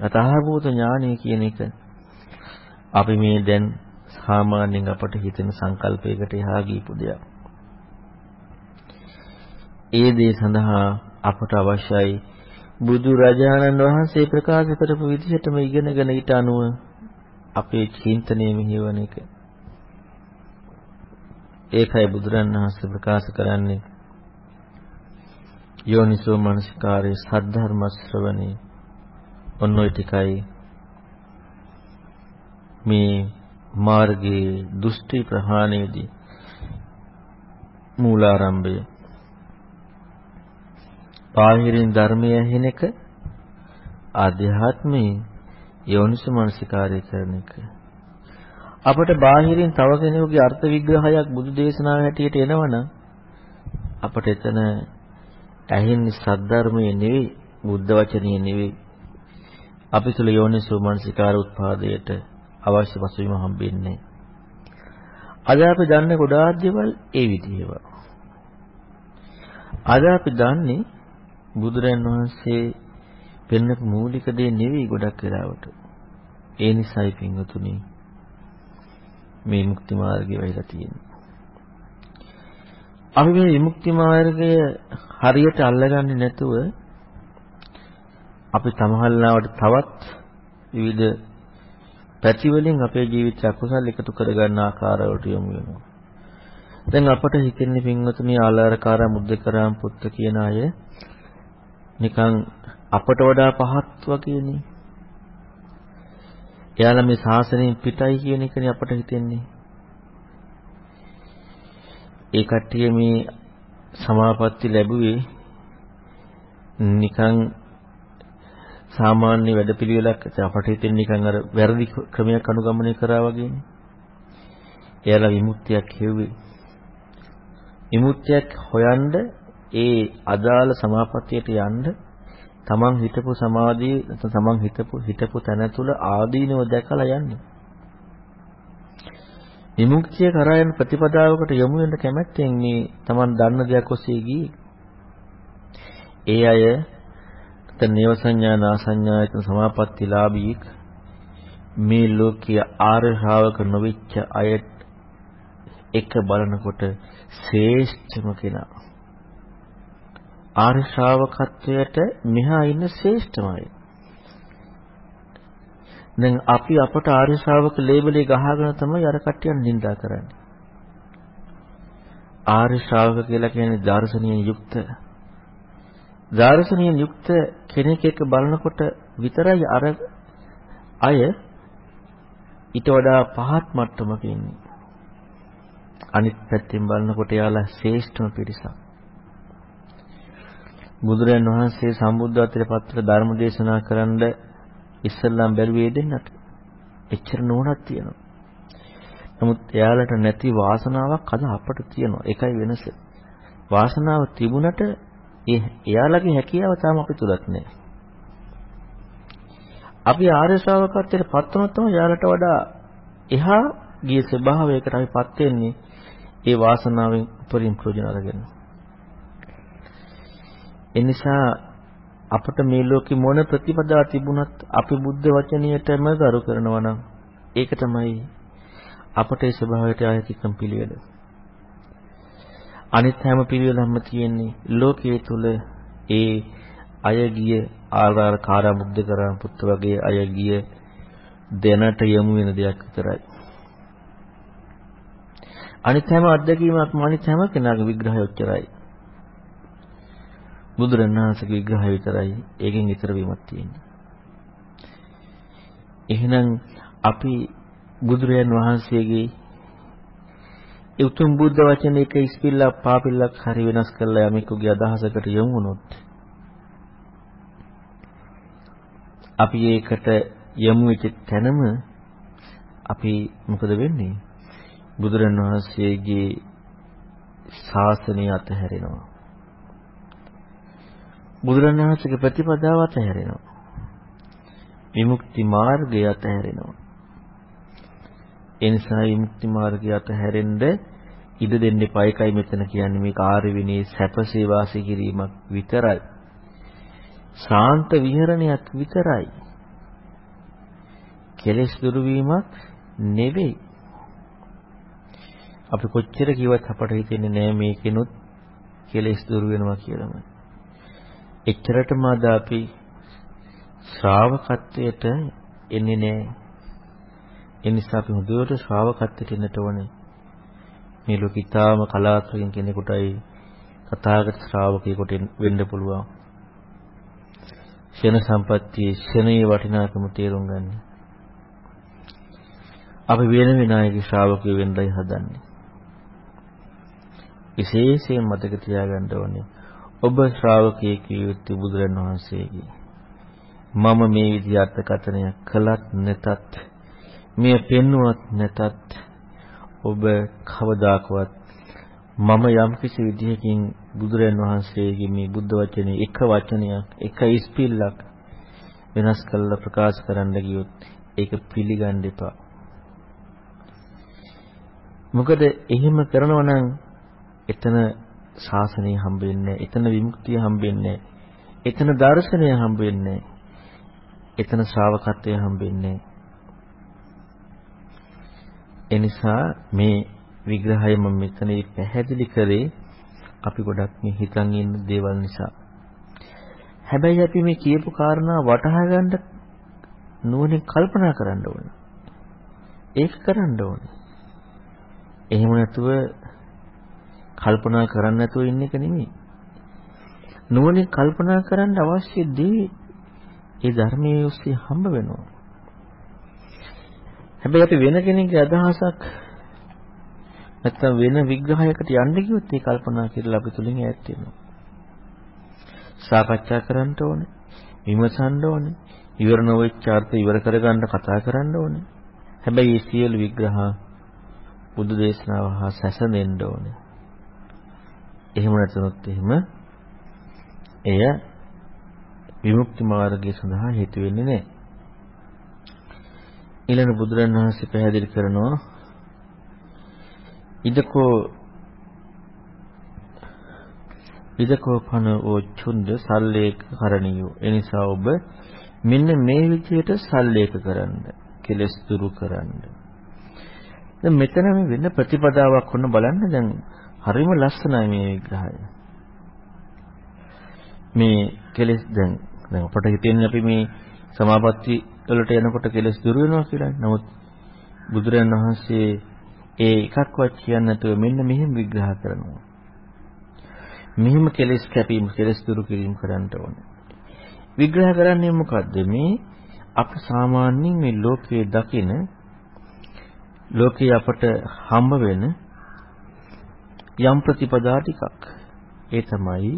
අතහභූත ඥානය කියන එක අපි මේ දැන් සාමාන්‍යයෙන් අපට හිතෙන සංකල්පයකට එහා ගියපු දෙයක්. ඒ දේ සඳහා අපට අවශ්‍යයි බුදු රජාණන් වහන්සේ ප්‍රකාශ කරපු විදිහටම ඉගෙනගෙන ඊට අනුව අපේ චින්තනය මෙහෙවන එක. ඒකයි බුදුරන් වහන්සේ ප්‍රකාශ කරන්නේ යෝනිසෝ මනසිකාරේ සද්ධර්ම ශ්‍රවණේ ඔන්න ඔය ටිකයි මේ මාර්ගයේ දුෂ්ටි ප්‍රහාණයේදී මූලාරම්භය. බාහිරින් ධර්මය ඇහෙන එක ආධ්‍යාත්මයේ යෝනිස මනසිකාරය කරන එක. අපට බාහිරින් තව කෙනෙකුගේ අර්ථ විග්‍රහයක් බුදු දේශනාව හැටියට එනවනම් අපට එතන ඇහෙන්නේ සද්ධර්මයේ නෙවෙයි බුද්ධ වචනේ නෙවෙයි. අපි තුල යෝනිසෝ මනසිකාර උත්පාදයට අවශ්‍ය පසුබිම හම්බෙන්නේ අද අපි දන්නේ ගොඩාක් දේවල් ඒ විදිහේව. අද අපි දන්නේ බුදුරන් වහන්සේ පෙන්වපු මූලික දේ නෙවෙයි ගොඩක් වෙලාවට. ඒ නිසායි පින්වතුනි මේ මුක්ති මාර්ගය වෙලා තියෙන්නේ. අපි මේ විමුක්ති මාර්ගය හරියට අල්ලගන්නේ නැතුව අපි සමහරවිට තවත් විවිධ පැති වලින් අපේ ජීවිතය අකුසල් එකතු කරගන්න ආකාරවලට යොමු වෙනවා. දැන් අපට හිතෙන්නේ පින්වතුනි ආලාරකාරා මුද්දකරාම් පුත්ත කියන අය නිකන් අපට වඩා පහත් වගේනේ. එයාලා මේ ශාසනයෙන් පිටයි කියන එකනේ අපට හිතෙන්නේ. ඒ කට්ටිය මේ සමාපatti ලැබුවේ නිකන් සාමාන්‍ය වැඩපිළිවෙලක් අපට හිතෙන නිකන් අර වැරදි ක්‍රමයක් අනුගමනය කරා වගේනේ. එයාලා විමුක්තියක් හේව්වේ. විමුක්තියක් හොයන්න ඒ අදාළ සමාපත්තියට යන්න තමන් හිතපු සමාධිය නැත්නම් තමන් හිතපු හිතපු තැන තුල ආදීනව දැකලා යන්නේ. විමුක්තිය කරා යන ප්‍රතිපදාවකට යොමු වෙන්න කැමැත්තෙන් මේ තමන් දන්න දෙයක් ඔස්සේ ගියේ. ඒ අය එතන නේව සංඥා නාසඤ්ඤායතන සමාපත්තිලාභී මේ ලෝකීය ආර්ය ශ්‍රාවක නොවිච්ච අයට එක බලනකොට ශ්‍රේෂ්ඨම කෙනා. ආර්ය ශ්‍රාවකත්වයට මෙහා ඉන්න ශ්‍රේෂ්ඨමයි. දැන් අපි අපට ආර්ය ශ්‍රාවක ලේබලේ ගහගෙන තමයි අර කට්ටියන් නිඳා කරන්නේ. ආර්ය ශ්‍රාවක කියලා කියන්නේ දාර්ශනිකයෙන් යුක්ත. දාර්ශනිකයෙන් යුක්ත කෙනෙක් එක්ක බලනකොට විතරයි අර අය ඊට වඩා පහත් මට්ටමක ඉන්නේ. අනිත් පැත්තෙන් බලනකොට යාලා ශ්‍රේෂ්ඨම පිරිසක්. බුදුරයන් වහන්සේ සම්බුද්ධත්වයට පත්‍ර ධර්ම දේශනා කරන්න ඉස්සල්ලාම් බැලුවේ දෙන්නට. එච්චර නෝනක් තියෙනවා. නමුත් එයාලට නැති වාසනාවක් අද අපට තියෙනවා. ඒකයි වෙනස. වාසනාව තිබුණට ඒ එයාලගේ හැකියාව තාම අපි තුලත් නැහැ. අපි ආර්ය ශ්‍රාවකත්වයට පත් වුණොත් තමයි එයාලට වඩා එහා ගිය ස්වභාවයකට අපිපත් වෙන්නේ ඒ වාසනාවෙන් උපරිම ප්‍රයෝජන අරගෙන. එනිසා අපට මේ ලෝකේ මොන ප්‍රතිපදා තිබුණත් අපි බුද්ධ වචනියටම ගරු කරනවා නම් ඒක තමයි අපට ඒ ස්වභාවයට ආයතිකම් පිළිවෙල. අනිත් හැම පිළිවෙලක්ම තියෙන්නේ ලෝකයේ තුල ඒ අය ගිය ආකාර කාරාමුද්ද කරන් පුත්ත වගේ අය ගිය දැනට යමු වෙන දෙයක් විතරයි. අනිත් හැම අත්දැකීමක්ම අනිත් හැම කෙනාගේ විග්‍රහය උච්චරයි. බුදුරණාහිගේ විග්‍රහය විතරයි ඒකෙන් ඊතර වීමක් තියෙන්නේ. එහෙනම් අපි බුදුරයන් වහන්සේගේ ඒ උතුම් බුද්ධ වචනයක ඉස්පිල්ලක් පාපිල්ලක් හරි වෙනස් කරලා යමෙකුගේ අදහසකට යොමු වුණොත් අපි ඒකට යමු වෙච්ච තැනම අපි මොකද වෙන්නේ? බුදුරණවහන්සේගේ ශාසනය අතහැරෙනවා. බුදුරණවහන්සේගේ ප්‍රතිපදාව අතහැරෙනවා. විමුක්ති මාර්ගය අතහැරෙනවා. ඒ නිසා විමුක්ති මාර්ගය අතහැරෙන්න ඉඩ දෙන්න එපා. ඒකයි මෙතන කියන්නේ මේ කාර්ය විනේ සැපසේ වාසය කිරීමක් විතරයි. ශාන්ත විහරණයක් විතරයි. කෙලෙස් දුරු වීමක් නෙවෙයි. අපි කොච්චර කිව්වත් අපට හිතෙන්නේ නෑ මේකෙනුත් කෙලෙස් දුරු වෙනවා කියලාම. එච්චරටම අද අපි ශ්‍රාවකත්වයට එන්නේ නෑ. ඒ නිසා අපි හොඳට ශ්‍රාවකත්වයට එන්නට ඕනේ. මේ ලෝකිතාම කලාතුරකින් කෙනෙකුටයි කතාගත ශ්‍රාවකයෙකුට වෙන්න පුළුවන්. ක්ෂණ සම්පත්තියේ ක්ෂණයේ වටිනාකම තේරුම් ගන්න. අපි වෙන වෙන අයගේ ශ්‍රාවකයෝ වෙන්නයි හදන්නේ. විශේෂයෙන් මතක තියාගන්න ඕනේ ඔබ ශ්‍රාවකයෙක් යුත්තේ බුදුරන් වහන්සේගේ. මම මේ විදිහ අර්ථකථනයක් කළත් නැතත් මෙය පෙන්වුවත් නැතත් ඔබ කවදාකවත් මම යම් කිසි විදිහකින් බුදුරන් වහන්සේගේ මේ බුද්ධ වචනේ එක වචනයක් එක ඉස්පිල්ලක් වෙනස් කරලා ප්‍රකාශ කරන්න ගියොත් ඒක පිළිගන්න එපා. මොකද එහෙම කරනවා නම් එතන ශාසනය හම්බෙන්නේ එතන විමුක්තිය හම්බෙන්නේ එතන දර්ශනය හම්බෙන්නේ එතන ශ්‍රාවකත්වය හම්බෙන්නේ එනිසා මේ විග්‍රහය මම මෙතනදී පැහැදිලි කරේ අපි ගොඩක් මේ හිතන් ඉන්න දේවල් නිසා. හැබැයි අපි මේ කියපු කාරණා වටහා ගන්න නුවණින් කල්පනා කරන්න ඕනේ. ඒක කරන්න ඕනේ. එහෙම නැතුව කල්පනා කරන්න නැතුව ඉන්න එක නෙමෙයි. නුවණින් කල්පනා කරන්න අවශ්‍ය දේ ඒ ධර්මයේ ඔස්සේ හම්බ වෙනවා. හැබැයි අපි වෙන කෙනෙක්ගේ අදහසක් නැත්තම් වෙන විග්‍රහයකට යන්න ගියොත් ඒ කල්පනා කරලා අපි තුලින් ඈත් වෙනවා. සාකච්ඡා කරන්න ඕනේ. විමසන්න ඕනේ. ඉවර නොවෙච්ච අර්ථ ඉවර කරගන්න කතා කරන්න ඕනේ. හැබැයි මේ සියලු විග්‍රහ බුදු දේශනාව හා සැසඳෙන්න ඕනේ. එහෙම නැත්නොත් එහෙම එය විමුක්ති මාර්ගය සඳහා හේතු වෙන්නේ නැහැ. ඊළඟ බුදුරණවහන්සේ පැහැදිලි කරනවා ඉදකෝ ඉදකෝ පන ඕචුන්ද සල්ලේක කරණියෝ. එනිසා ඔබ මෙන්න මේ විදිහට සල්ලේක කරන්න කෙලස් දුරු කරන්න. දැන් මෙතන මේ වෙන ප්‍රතිපදාවක් වුණ බලන්න. දැන් හරිම ලස්සනයි මේ විග්‍රහය. මේ කෙලස් දැන් දැන් අපට හිතෙන්නේ අපි මේ සමාපatti වලට යනකොට කෙලස් දුර වෙනවා කියලා. නමුත් බුදුරජාණන් වහන්සේ ඒ එකක්වත් කියන්නේ නැතුව මෙන්න මෙහෙම විග්‍රහ කරනවා. මෙහෙම කෙලස් කැපීම කෙලස් දුරු කිරීම කරන්න ඕනේ. විග්‍රහ කරන්නේ මොකද්ද මේ අප සාමාන්‍යයෙන් මේ ලෝකයේ දකින ලෝකයේ අපට හම්බ වෙන යම් ප්‍රතිපදා ටිකක් ඒ තමයි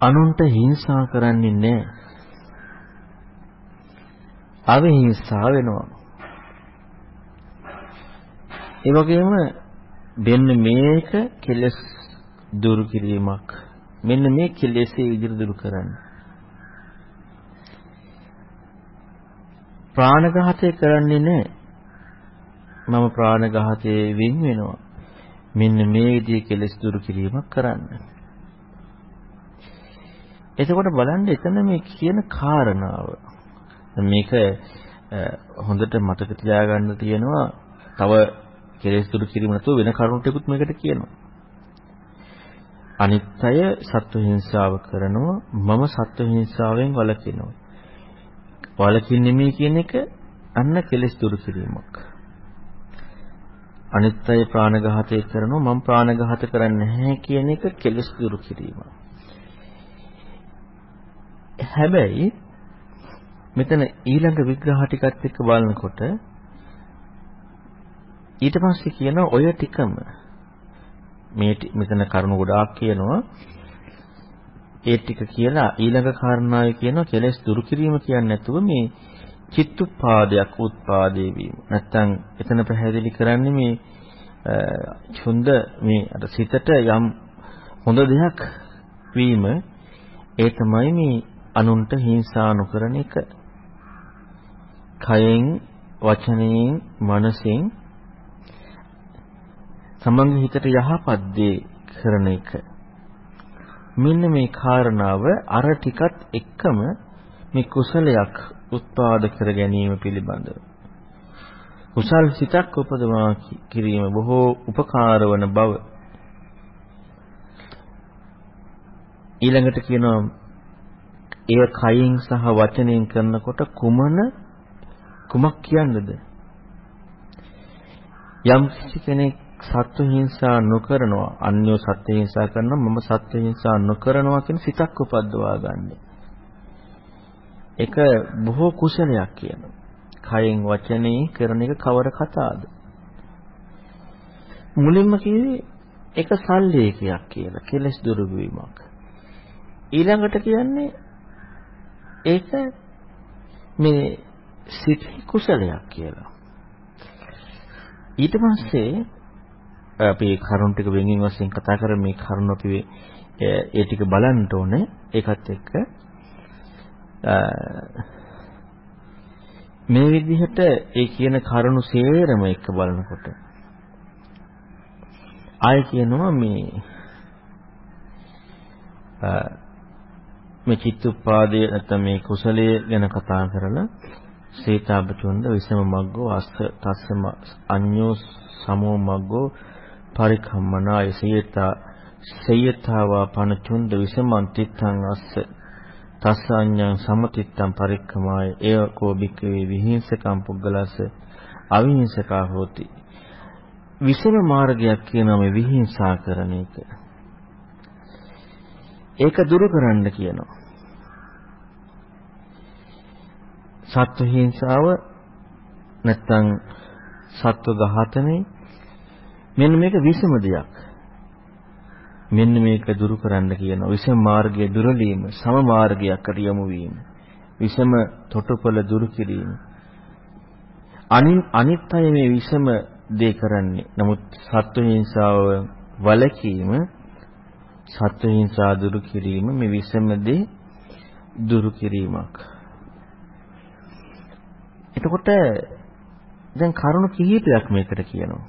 අනුන්ට හිංසා කරන්නේ නැහැ. අවිහිංසා වෙනවා. ඒ වගේම දෙන්න මේක කෙලස් දුරු කිරීමක්. මෙන්න මේ කෙලෙසේ විදිහට දුරු කරන්න. ප්‍රාණඝාතය කරන්නේ නැහැ. මම ප්‍රාණඝාතයේ වෙන් වෙනවා. මෙන්න මේ විදිහේ කෙලස් දුරු කිරීමක් කරන්න. එතකොට බලන්න එතන මේ කියන කාරණාව. මේක හොඳට මතක තියාගන්න තියෙනවා. තව කෙලෙස් දුරු කිරීම නැතුව වෙන කරුණු ටිකුත් මේකට කියනවා. අනිත්‍ය සත්ව හිංසාව කරනවා. මම සත්ව හිංසාවෙන් වළකිනවා. වළකින්නේ මේ කියන එක අන්න කෙලෙස් දුරු කිරීමක්. අනිත්‍ය ප්‍රාණඝාතය කරනවා. මම ප්‍රාණඝාත කරන්නේ නැහැ කියන එක කෙලෙස් දුරු කිරීමක්. හැබැයි මෙතන ඊළඟ විග්‍රහ ටිකත් එක්ක බලනකොට ඊට පස්සේ කියන ඔය ටිකම මේ මෙතන කරුණු ගොඩාක් කියනවා ඒ ටික කියලා ඊළඟ කාරණාවේ කියනවා කෙලෙස් දුරු කිරීම කියන්නේ නැතුව මේ චිත්තුපාදයක් උත්පාදේ වීම. නැත්තම් එතන පැහැදිලි කරන්නේ මේ ඡුන්ද මේ අර සිතට යම් හොඳ දෙයක් වීම ඒ තමයි මේ අනුන්ට හිංසා නොකරන එක. කයෙන් වචනයෙන් මනසෙන් තමන්ගේ හිතට යහපත් දේ කරන එක. මෙන්න මේ කාරණාව අර ටිකත් එක්කම මේ කුසලයක් උත්පාද කර ගැනීම පිළිබඳව. කුසල් සිතක් උපදවා කිරීම බොහෝ උපකාර වන බව. ඊළඟට කියනවා ඒ කයින් සහ වචනයෙන් කරනකොට කුමන කුමක් කියන්නද? යම් කෙනෙක් සත්ව හිංසා නොකරනවා අන්‍යෝ සත්ව හිංසා කරනවා මම සත්ව හිංසා නොකරනවා කියන සිතක් උපද්දවා ගන්න. ඒක බොහෝ කුසලයක් කියනවා. කයෙන් වචනේ කරන එක කවර කතාවද? මුලින්ම කිව්වේ ඒක සල්ලේකයක් කියලා කෙලස් දුරු වීමක්. ඊළඟට කියන්නේ ඒක මේ සිත කුසලයක් කියලා. ඊට පස්සේ අපි කරුණ ටික වෙනින් වශයෙන් කතා කරමු මේ කරුණ අපි ඒ ටික බලන්න ඕනේ ඒකත් එක්ක මේ විදිහට ඒ කියන කරුණු සේරම එක බලනකොට ආය කියනවා මේ මේ චිත්තුප්පාදයේ නැත්නම් මේ කුසලයේ ගැන කතා කරලා සීතාබචුන්ද විසම මග්ගෝ අස්ස තස්සම අඤ්ඤෝ සමෝ මග්ගෝ පරිකම්මනාය සියතා සයතාවා පනචුන්ද විසමන් තිත්තං අස්ස තස්සඤ්ඤං සමතිත්තං පරික්කමාය ඒකෝ බික්කවේ විහිංසකම් පුද්ගලස්ස අවිහිංසකා හෝති. විසම මාර්ගයක් කියනවා මේ විහිංසා කරන එක ඒක දුරු කරන්න කියනවා. සත්ව හිංසාව නැත්තම් සත්ව ඝාතනය මෙන්න මේක විසම දෙයක්. මෙන්න මේක දුරු කරන්න කියන විසම මාර්ගයේ දුරලීම සම මාර්ගයකට යොමු වීම. විසම තොටුපළ දුරු කිරීම. අනිත් අනිත් අය මේ විසම දේ කරන්නේ. නමුත් සත්ව හිංසාව වලකීම සත්ව හිංසා දුරු කිරීම මේ විසම දේ දුරු කිරීමක්. එතකොට දැන් කරුණු කිහිපයක් මේකට කියනවා.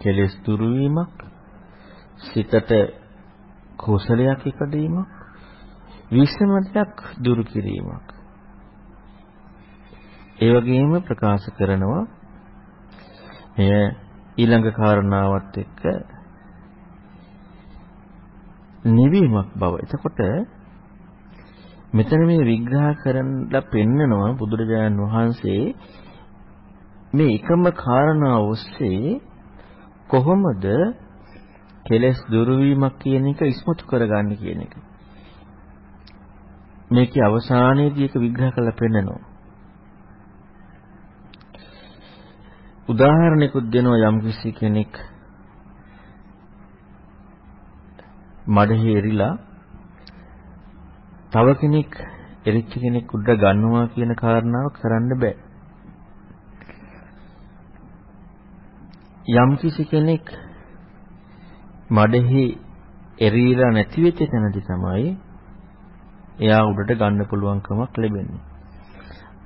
කෙලෙස් දුරු වීමක් සිතට කුසලයක් ඉපදීමක් විසමතයක් දුරු කිරීමක් ඒ වගේම ප්‍රකාශ කරනවා මෙය ඊළඟ කාරණාවත් එක්ක නිවීමක් බව. එතකොට මෙතන මේ විග්‍රහ කරන්නලා පෙන්නනවා බුදුරජාණන් වහන්සේ මේ එකම කාරණාව ඔස්සේ කොහොමද කෙලස් දුරු වීමක් කියන එක ඉස්මතු කරගන්නේ කියන එක. මේකේ අවසානයේදී ඒක විග්‍රහ කරලා පෙන්නනවා. උදාහරණයකුත් දෙනවා යම්කිසි කෙනෙක් මඩේ එරිලා තව කෙනෙක් එරිච්ච කෙනෙක් උඩ ගන්නවා කියන කාරණාව කරන්න බෑ. යම්කිසි කෙනෙක් මඩෙහි එරීලා නැති වෙච්ච තැනදී තමයි එයා උඩට ගන්න පුළුවන්කමක් ලැබෙන්නේ.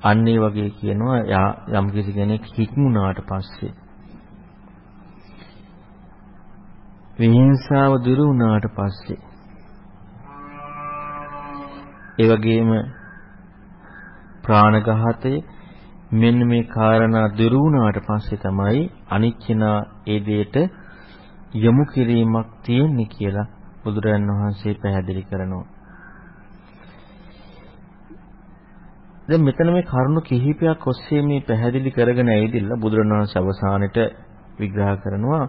අන්න ඒ වගේ කියනවා යා යම්කිසි කෙනෙක් හික්මුණාට පස්සේ විහිංසාව දුරු වුණාට පස්සේ ඒ වගේම ප්‍රාණඝාතය මෙන්න මේ කාරණා දුරු වුණාට පස්සේ තමයි අනිච්චනා ඒ දෙයට යොමු කිරීමක් තියෙන්නේ කියලා බුදුරජාන් වහන්සේ පැහැදිලි කරනවා. දැන් මෙතන මේ කරුණු කිහිපයක් ඔස්සේ මේ පැහැදිලි කරගෙන ඇවිදilla බුදුරණවහන්සේ අවසානෙට විග්‍රහ කරනවා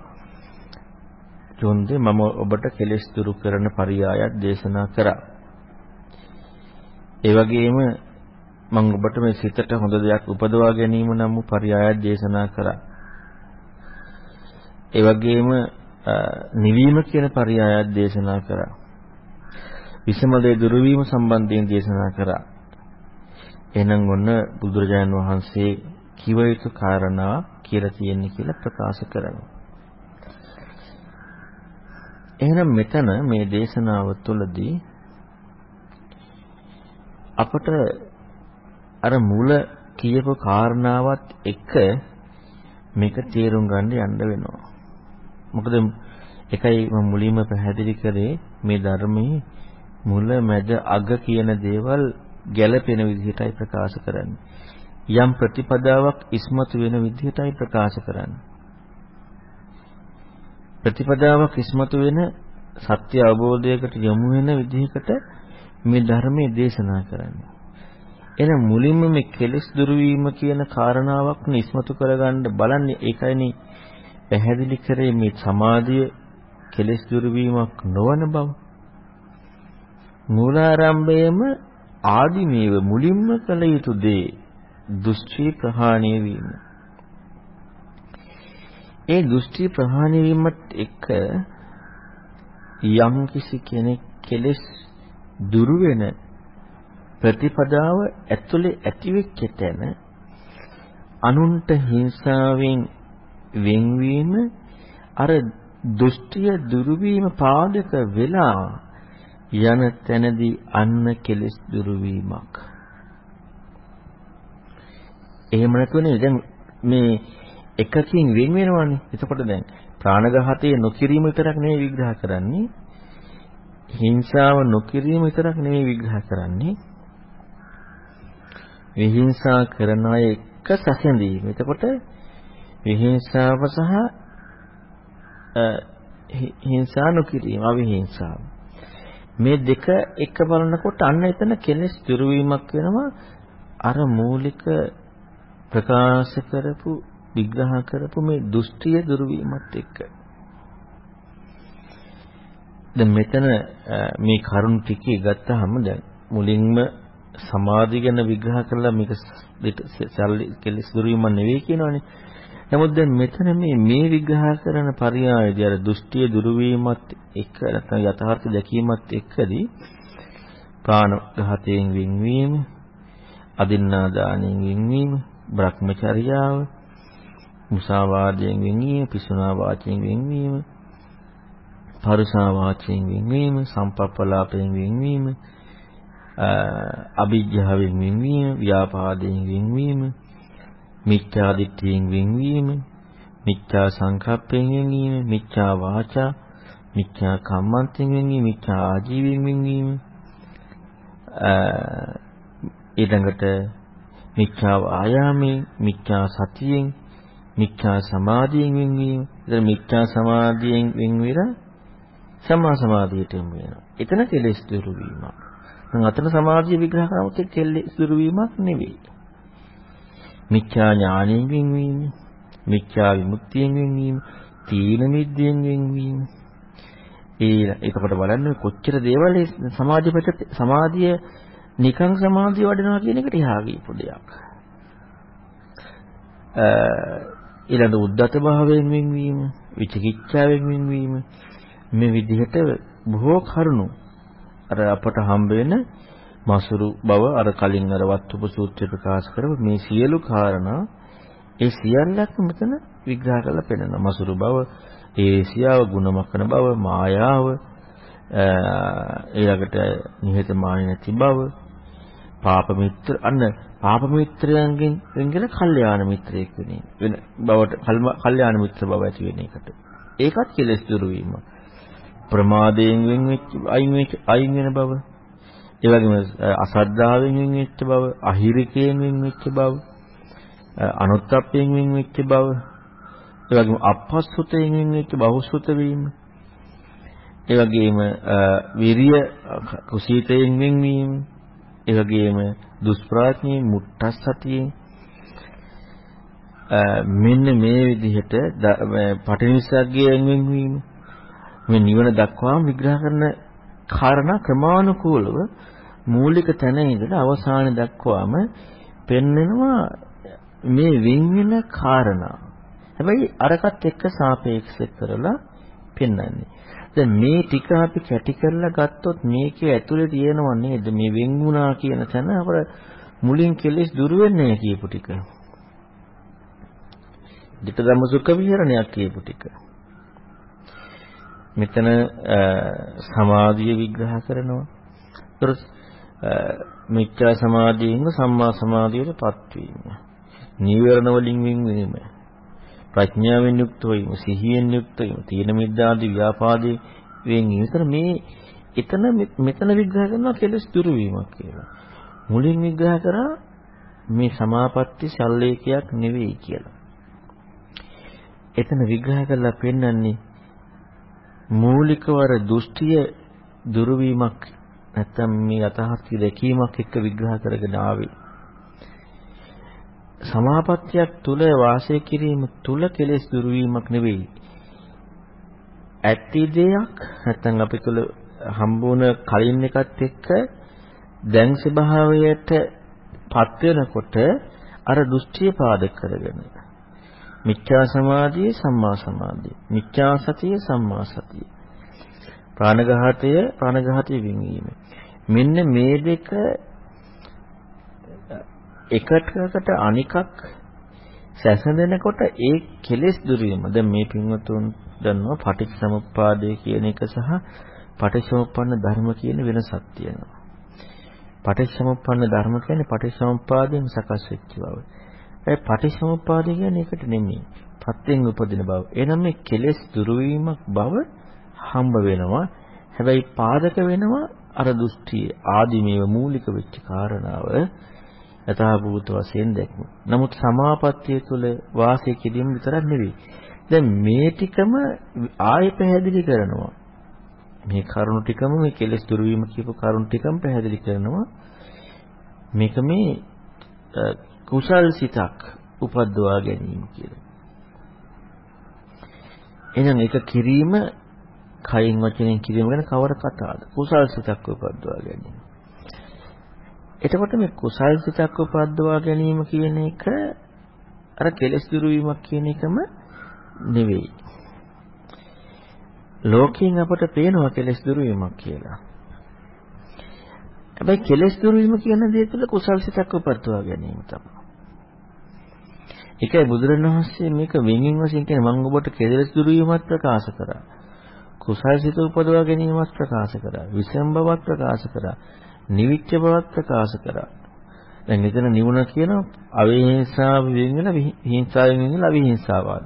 චොන්දේ මම ඔබට කෙලෙස් දුරු කරන පරියායක් දේශනා කරා. ඒ වගේම මම ඔබට මේ සිතට හොඳ දෙයක් උපදවා ගැනීම නම් වූ පරයයක් දේශනා කරා. ඒ වගේම නිවීම කියන පරයයක් දේශනා කරා. විසමදේ දුරු වීම සම්බන්ධයෙන් දේශනා කරා. එහෙනම් ඔන්න බුදුරජාණන් වහන්සේ කිව යුතු කාරණා කියලා තියෙන්නේ කියලා ප්‍රකාශ කරනවා. එහෙනම් මෙතන මේ දේශනාව තුළදී අපට අර මුල කියපු කාරණාවත් එක මේක තේරුම් ගන්න යන්න වෙනවා. මොකද එකයි මම මුලින්ම පැහැදිලි කරේ මේ ධර්මයේ මුල මැද අග කියන දේවල් ගැළපෙන විදිහටයි ප්‍රකාශ කරන්නේ. යම් ප්‍රතිපදාවක් ඉස්මතු වෙන විදිහටයි ප්‍රකාශ කරන්නේ. ප්‍රතිපදාවක් ඉස්මතු වෙන සත්‍ය අවබෝධයකට යොමු වෙන විදිහකට මේ ධර්මයේ දේශනා කරන්නේ. එහෙනම් මුලින්ම මේ කෙලෙස් දුරු වීම කියන කාරණාවක් නිස්මතු කරගන්න බලන්නේ ඒකයිනේ පැහැදිලි කරේ මේ සමාධිය කෙලෙස් දුරු වීමක් නොවන බව. මූලාරම්භයේම ආදිමේව මුලින්ම කළ යුතු දේ දෘෂ්ටි ප්‍රහාණය වීම. ඒ දෘෂ්ටි ප්‍රහාණය වීමත් එක්ක යම් කිසි කෙනෙක් කෙලෙස් දුරු වෙන ප්‍රතිපදාව ඇතුලේ ඇතිවෙච්ච තැන අනුන්ට හිංසාවෙන් වෙන්වීම අර දෘෂ්ටිය දුරු වීම පාදක වෙලා යන තැනදී අන්න කෙලෙස් දුරු වීමක්. එහෙම නැතුවනේ දැන් මේ එකකින් වෙන් වෙනවනේ. එතකොට දැන් ප්‍රාණඝාතයේ නොකිරීම විතරක් නෙවෙයි විග්‍රහ කරන්නේ. හිංසාව නොකිරීම විතරක් නෙවෙයි විග්‍රහ කරන්නේ. විහිංසා කරන අය එක්ක සැසඳීම. එතකොට විහිංසාව සහ හිංසා නොකිරීම අවිහිංසාව. මේ දෙක එක බලනකොට අන්න එතන කෙලෙස් දුරු වීමක් වෙනවා අර මූලික ප්‍රකාශ කරපු විග්‍රහ කරපු මේ දෘෂ්ටිය දුරු වීමත් එක්ක දැන් මෙතන මේ කරුණ ටිකේ ගත්තාම දැන් මුලින්ම සමාධි ගැන විග්‍රහ කරලා මේක කෙලෙස් දුරු වීම නෙවෙයි කියනවනේ. නමුත් දැන් මෙතන මේ මේ විග්‍රහ කරන පරියායදී අර දෘෂ්ටිය දුරු වීමත් එක්ක නැත්නම් යථාර්ථ දැකීමත් එක්කදී ප්‍රාණඝාතයෙන් වින්වීම අදින්නා දාණයෙන් වින්වීම භ්‍රමචර්යාව මුසාවාදයෙන් වෙන්වීම, පිසුනා වාචයෙන් වෙන්වීම, පරුසා වාචයෙන් වෙන්වීම, සම්පප්පලාපයෙන් වෙන්වීම, අභිජ්ජාවෙන් වෙන්වීම, ව්‍යාපාදයෙන් වෙන්වීම, මිච්ඡා දිට්ඨියෙන් වෙන්වීම, මිච්ඡා සංකප්පයෙන් වෙන්වීම, මිච්ඡා වාචා, මිච්ඡා කම්මන්තයෙන් වෙන්වීම, මිච්ඡා ආජීවයෙන් වෙන්වීම, ඊළඟට මිච්ඡා ආයාමයෙන්, මිච්ඡා සතියෙන්, මිච්ඡා සමාධියෙන් වෙන්වීම. එතන මිච්ඡා සමාධියෙන් වෙන් වෙලා සම්මා සමාධියට යොමු වෙනවා. එතන කෙලෙස් දුරු වීමක්. දැන් අතන සමාධිය විග්‍රහ කරනකොට කෙලෙස් දුරු වීමක් නෙවෙයි. මිච්ඡා ඥාණයෙන් වෙන්වීම, මිච්ඡා විමුක්තියෙන් වෙන්වීම, තීන මිද්දෙන් වෙන්වීම. ඒ එතකොට බලන්න කොච්චර දේවල් සමාධිය සමාධිය නිකං සමාධිය වඩනවා කියන එකට එහා ගියපු දෙයක්. ඊළඟ උද්දත භාවයෙන් වෙන්වීම, විචිකිච්ඡාවෙන් වෙන්වීම මේ විදිහට බොහෝ කරුණු අර අපට හම්බ වෙන මසුරු බව අර කලින් අර වත්තුප සූත්‍රය ප්‍රකාශ කරපු මේ සියලු කාරණා ඒ සියල්ලක්ම මෙතන විග්‍රහ කරලා පෙන්නනවා මසුරු බව ඒසියාව ගුණමකන බව මායාව ඊළඟට නිහතමානී නැති බව පාප මිත්‍ර අන්න පාප මිත්‍රයන්ගෙන් වෙන්ගෙන කල්යාණ මිත්‍රයෙක් වෙන්නේ වෙන බවට කල්යාණ මිත්‍ර බව ඇති වෙන එකට. ඒකත් කෙලස් දුරු වීම ප්‍රමාදයෙන් වෙන් වෙච්ච අයින් වෙච්ච අයින් වෙන බව. ඒ වගේම අසද්ධාවෙන් වෙන් වෙච්ච බව අහිරිකයෙන් වෙන් වෙච්ච බව අනුත්ප්පයෙන් වෙන් වෙච්ච බව ඒ වගේම අපස්සුතයෙන් වෙන් වෙච්ච බහුසුත වීම. ඒ වගේම විරිය කුසීතයෙන් වෙන්වීම ඒ වගේම දුෂ්ප්‍රඥයේ මුට්ටස්සතියෙන්. මෙන්න මේ විදිහට පටිනිස්සග්ගයෙන් වෙන්වීම මේ නිවන දක්වාම විග්‍රහ කරන කාරණා ක්‍රමානුකූලව මූලික තැන ඉඳලා අවසාන දක්වාම පෙන්වෙනවා මේ වෙන් වෙන කාරණා. හැබැයි අරකට එක්ක සාපේක්ෂ කරලා පෙන්වන්නේ. දැන් මේ ටික අපි කැටි කරලා ගත්තොත් මේකේ ඇතුලේ තියෙනව නේද මේ වෙන් වුණා කියන තැන අපර මුලින් කෙලෙස් දුර වෙන්නේ කියපු ටික. ditta dhamma sukha විහරණයක් කියපු ටික. මෙතන සමාධිය විග්‍රහ කරනවා. ඒතර මිත්‍යා සමාධියෙන් සම්මා සමාධියටපත් වීම. නීවරණ වලින් වෙන්වීම. ප්‍රඥාවෙන් යුක්ත වීම, සිහියෙන් යුක්ත වීම, තීන මිද්දාදී ව්‍යාපාදේ වෙන්වීම. ඒතර මේ එතන මෙතන විග්‍රහ කරනවා කෙලස් දුරු වීමක් කියලා. මුලින් විග්‍රහ කරා මේ සමාපatti ශල්ලේකයක් නෙවෙයි කියලා. එතන විග්‍රහ කරලා පෙන්වන්නේ මූලිකවර දෘෂ්ටිය දුරු වීමක් නැත්තම් මේ යථාර්ථය දැකීමක් එක්ක විග්‍රහ කරගෙන ආවේ. සමාපත්තියක් තුල වාසය කිරීම තුල කෙලෙස් දුරු වීමක් නෙවෙයි. ඇති දෙයක් නැත්තම් අපි තුල හම්බුන කලින් එකත් එක්ක දැන් ස්වභාවයට පත් වෙනකොට අර දෘෂ්ටිය පාදක කරගෙන මිත්‍යා සමාධිය සම්මා සමාධිය. මිත්‍යා සතිය සම්මා සතිය. ප්‍රාණඝාතය ප්‍රාණඝාතය වින්වීම මෙන්න මේ දෙක එකටකට අනිකක් සැසඳෙනකොට ඒ කෙලෙස් දුරීම දැන් මේ පින්වතුන් දන්නවා පටිච්චසමුප්පාදය කියන එක සහ පටිච්චසමුප්පන්න ධර්ම කියන වෙනසක් තියෙනවා. පටිච්චසමුප්පන්න ධර්ම කියන්නේ පටිච්චසමුප්පාදයෙන් සකස් වෙච්ච බව. ඒ පටිච්චසමුප්පාදය කියන්නේ ඒකට නෙමෙයි. ප්‍රත්‍යයෙන් උපදින බව. එනම් මේ කෙලෙස් දුරු බව හම්බ වෙනවා. හැබැයි පාදක වෙනවා අර දෘෂ්ටි ආදිමේව මූලික වෙච්ච කාරණාව යථාභූත වශයෙන් දැක්ම. නමුත් සමාපත්තිය තුළ වාසය කිරීම විතරක් නෙවෙයි. දැන් මේ ටිකම ආයෙ පැහැදිලි කරනවා. මේ කරුණු ටිකම මේ කෙලෙස් දුරු වීම කියපු කරුණු ටිකම පැහැදිලි කරනවා. මේක මේ කුසල් සිතක් උපද්දවා ගැනීම කියලා. එහෙනම් ඒක කිරීම කයින් වචනෙන් කිරීම ගැන කවර කතාවද? කුසල් සිතක් උපද්දවා ගැනීම. එතකොට මේ කුසල් සිතක් උපද්දවා ගැනීම කියන එක අර කෙලෙස් දුරු වීමක් කියන එකම නෙවෙයි. ලෝකයෙන් අපට පේනවා කෙලෙස් දුරු වීමක් කියලා. හැබැයි කෙලෙස් දුරු වීම කියන දේ තුළ කුසල් සිතක් උපද්දවා ගැනීම තමයි. ඒකයි බුදුරණවහන්සේ මේක වෙනින් වශයෙන් කියන්නේ මම ඔබට කෙලෙස් දුරු වීමත් ප්‍රකාශ කරා. කුසල් සිත උපදවා ගැනීමත් ප්‍රකාශ කරා. විසම් බවක් ප්‍රකාශ කරා. නිවිච්ච බවක් ප්‍රකාශ කරා. දැන් එතන නිවුණ කියන අවිහිංසාව වෙන වෙන හිංසාවෙන් වෙන අවිහිංසාවාද.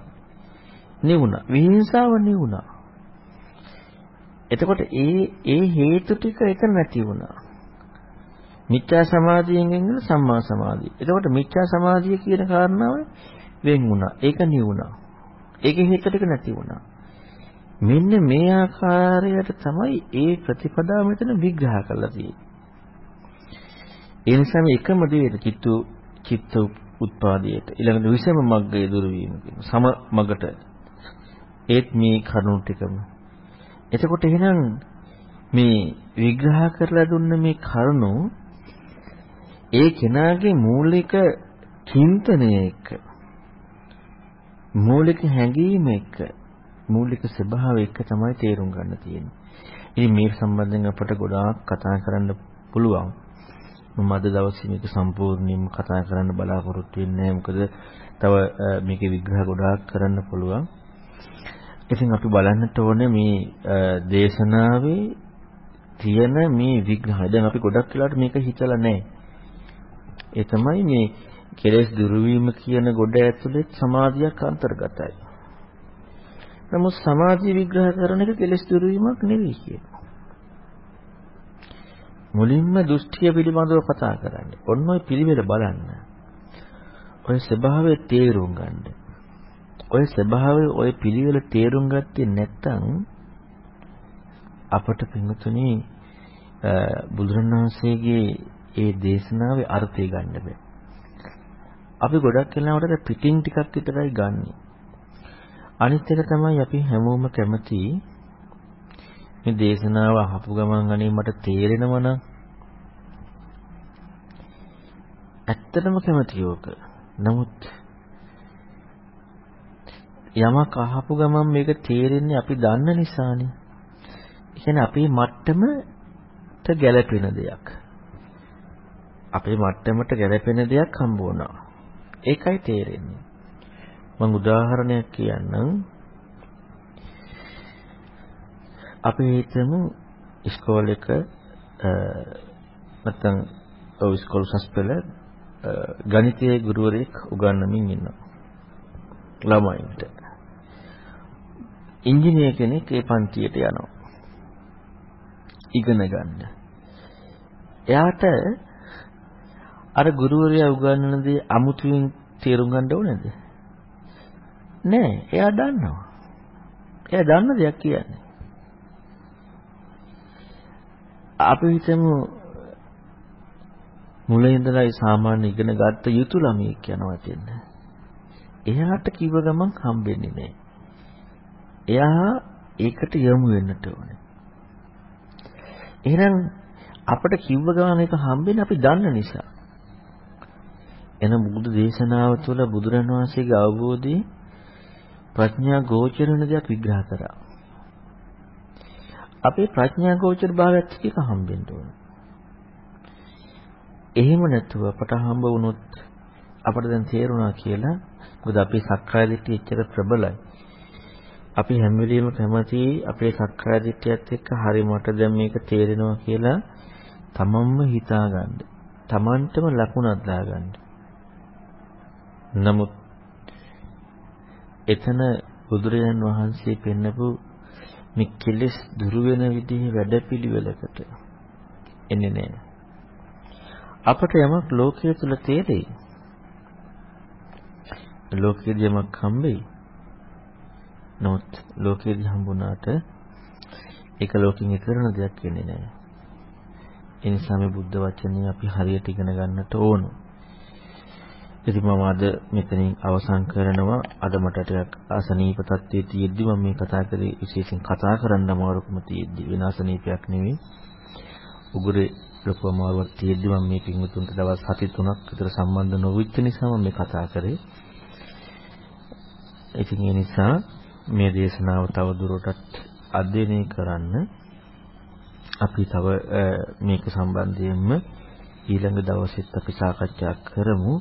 නිවුණ. විහිංසාව නිවුණා. එතකොට ඒ ඒ හේතු ටික එතන නැති වුණා. මිත්‍යා සමාධියෙන් වෙන සම්මා සමාධිය. එතකොට මිත්‍යා සමාධිය කියන කාරණාව වෙන් වුණා. ඒක නිවුණා. ඒකේ හේතු ටික නැති වුණා. මෙන්න මේ ආකාරයට තමයි ඒ ප්‍රතිපදාව මෙතන විග්‍රහ කරලා තියෙන්නේ. ඒ නිසා මේ එකම දෙයට චිත්ත චිත්ත උත්පාදයට ඊළඟට විසම මග්ගයේ දුර වීම කියන සම මගට ඒත් මේ කරුණු ටිකම එතකොට එහෙනම් මේ විග්‍රහ කරලා දුන්න මේ කරුණු ඒ කෙනාගේ මූලික චින්තනය එක්ක මූලික හැඟීම එක්ක මූලික ස්වභාවය එක්ක තමයි තේරුම් ගන්න තියෙන්නේ. ඉතින් මේ සම්බන්ධයෙන් අපට ගොඩාක් කතා කරන්න පුළුවන්. මම අද දවසේ මේක සම්පූර්ණයෙන්ම කතා කරන්න බලාපොරොත්තු වෙන්නේ නැහැ. මොකද තව මේකේ විග්‍රහ ගොඩාක් කරන්න පුළුවන්. ඉතින් අපි බලන්නට ඕනේ මේ දේශනාවේ තියෙන මේ විග්‍රහය. දැන් අපි ගොඩක් වෙලාවට මේක හිතලා නැහැ. ඒ තමයි මේ කෙලෙස් දුරු වීම කියන ගොඩ ඇතුලේ සමාධියක් අන්තර්ගතයි. නමුත් සමාධිය විග්‍රහ කරන එක කෙලෙස් දුරු වීමක් නෙවෙයි කියනවා. මුලින්ම දෘෂ්ටිය පිළිබඳව කතා කරන්නේ. ඔන්න ඔය පිළිවෙල බලන්න. ඔය ස්වභාවය තේරුම් ගන්න. ඔය ස්වභාවය ඔය පිළිවෙල තේරුම් ගත්තේ නැත්නම් අපට පින්තුණි බුදුරණවහන්සේගේ ඒ දේශනාවේ අර්ථය ගන්න බෑ. අපි ගොඩක් වෙලාවට පිටින් ටිකක් විතරයි ගන්නෙ. අනිත් එක තමයි අපි හැමෝම කැමති මේ දේශනාව අහපු ගමන් අනේ මට තේරෙනව නම් ඇත්තටම කැමති ඕක. නමුත් යමක් අහපු ගමන් මේක තේරෙන්නේ අපි දන්න නිසානේ. කියන්නේ අපේ මට්ටමට ගැළපෙන දෙයක්. අපේ මට්ටමට ගැළපෙන දෙයක් හම්බ වුණා. ඒකයි තේරෙන්නේ. මම උදාහරණයක් කියන්නම්. අපි හිතමු ඉස්කෝලේක නැත්නම් ඔව් ඉස්කෝල සස්පෙල ගණිතයේ ගුරුවරයෙක් උගන්වමින් ඉන්නවා. ළමයින්ට. ඉංජිනේර කෙනෙක් ඒ පන්තියට යනවා. ඉගෙන ගන්න. එයාට අර ගුරුවරයා උගන්වන දේ අමුතුවෙන් තේරුම් ගන්න ඕනේද? නෑ, එයා දන්නවා. එයා දන්න දෙයක් කියන්නේ. අපි හිතමු මුලින් ඉඳලා සාමාන්‍ය ඉගෙන ගත්ත යුතු ළමයෙක් යනවා දෙන්න. එයාට කිව්ව ගමන් හම්බෙන්නේ නෑ. එයා ඒකට යොමු වෙන්නට ඕනේ. එහෙනම් අපිට කිව්ව ගමන් ඒක හම්බෙන්නේ අපි දන්න නිසා. එන බුදු දේශනාව තුළ බුදුරන් වහන්සේගේ අවබෝධය ප්‍රඥා ගෝචර වෙන දෙයක් විග්‍රහ කරා. අපේ ප්‍රඥා ගෝචර භාවයත් එක හම්බෙන්න ඕන. එහෙම නැතුව අපට හම්බ වුණොත් අපට දැන් තේරුණා කියලා මොකද අපේ සක්කාය දිට්ඨිය එච්චර ප්‍රබලයි. අපි හැම වෙලෙම කැමති අපේ සක්කාය දිට්ඨියත් එක්ක හරි මට දැන් මේක තේරෙනවා කියලා තමන්ම හිතාගන්න. තමන්ටම ලකුණක් දාගන්න. නමුත් එතන බුදුරජාන් වහන්සේ පෙන්නපු මේ කෙලෙස් දුරු වෙන විදිහේ වැඩපිළිවෙලකට එන්නේ නැහැ. අපට යමක් ලෝකයේ තුල තේරෙයි. ලෝකයේදී යමක් හම්බෙයි. නමුත් ලෝකයේදී හම්බුණාට ඒක ලෝකෙන් ඉතරන දෙයක් වෙන්නේ නැහැ. ඒ නිසා මේ බුද්ධ වචනේ අපි හරියට ඉගෙන ගන්නට ඕන. ඉතින් මම අද මෙතනින් අවසන් කරනවා. අද මට ටිකක් අසනීප තත්ත්වයේ තියෙද්දි මම මේ කතා කරේ විශේෂයෙන් කතා කරන්න අමාරුකම තියෙද්දි විනාශනීපයක් නෙවෙයි. උගුරේ ලොකු අමාරුවක් තියෙද්දි මම මේ පින්වතුන්ට දවස් 7 3ක් විතර සම්බන්ධ නොවෙච්ච නිසා මම මේ කතා කරේ. ඉතින් ඒ නිසා මේ දේශනාව තව දුරටත් අධ්‍යයනය කරන්න අපි තව මේක සම්බන්ධයෙන්ම ඊළඟ දවසෙත් අපි සාකච්ඡා කරමු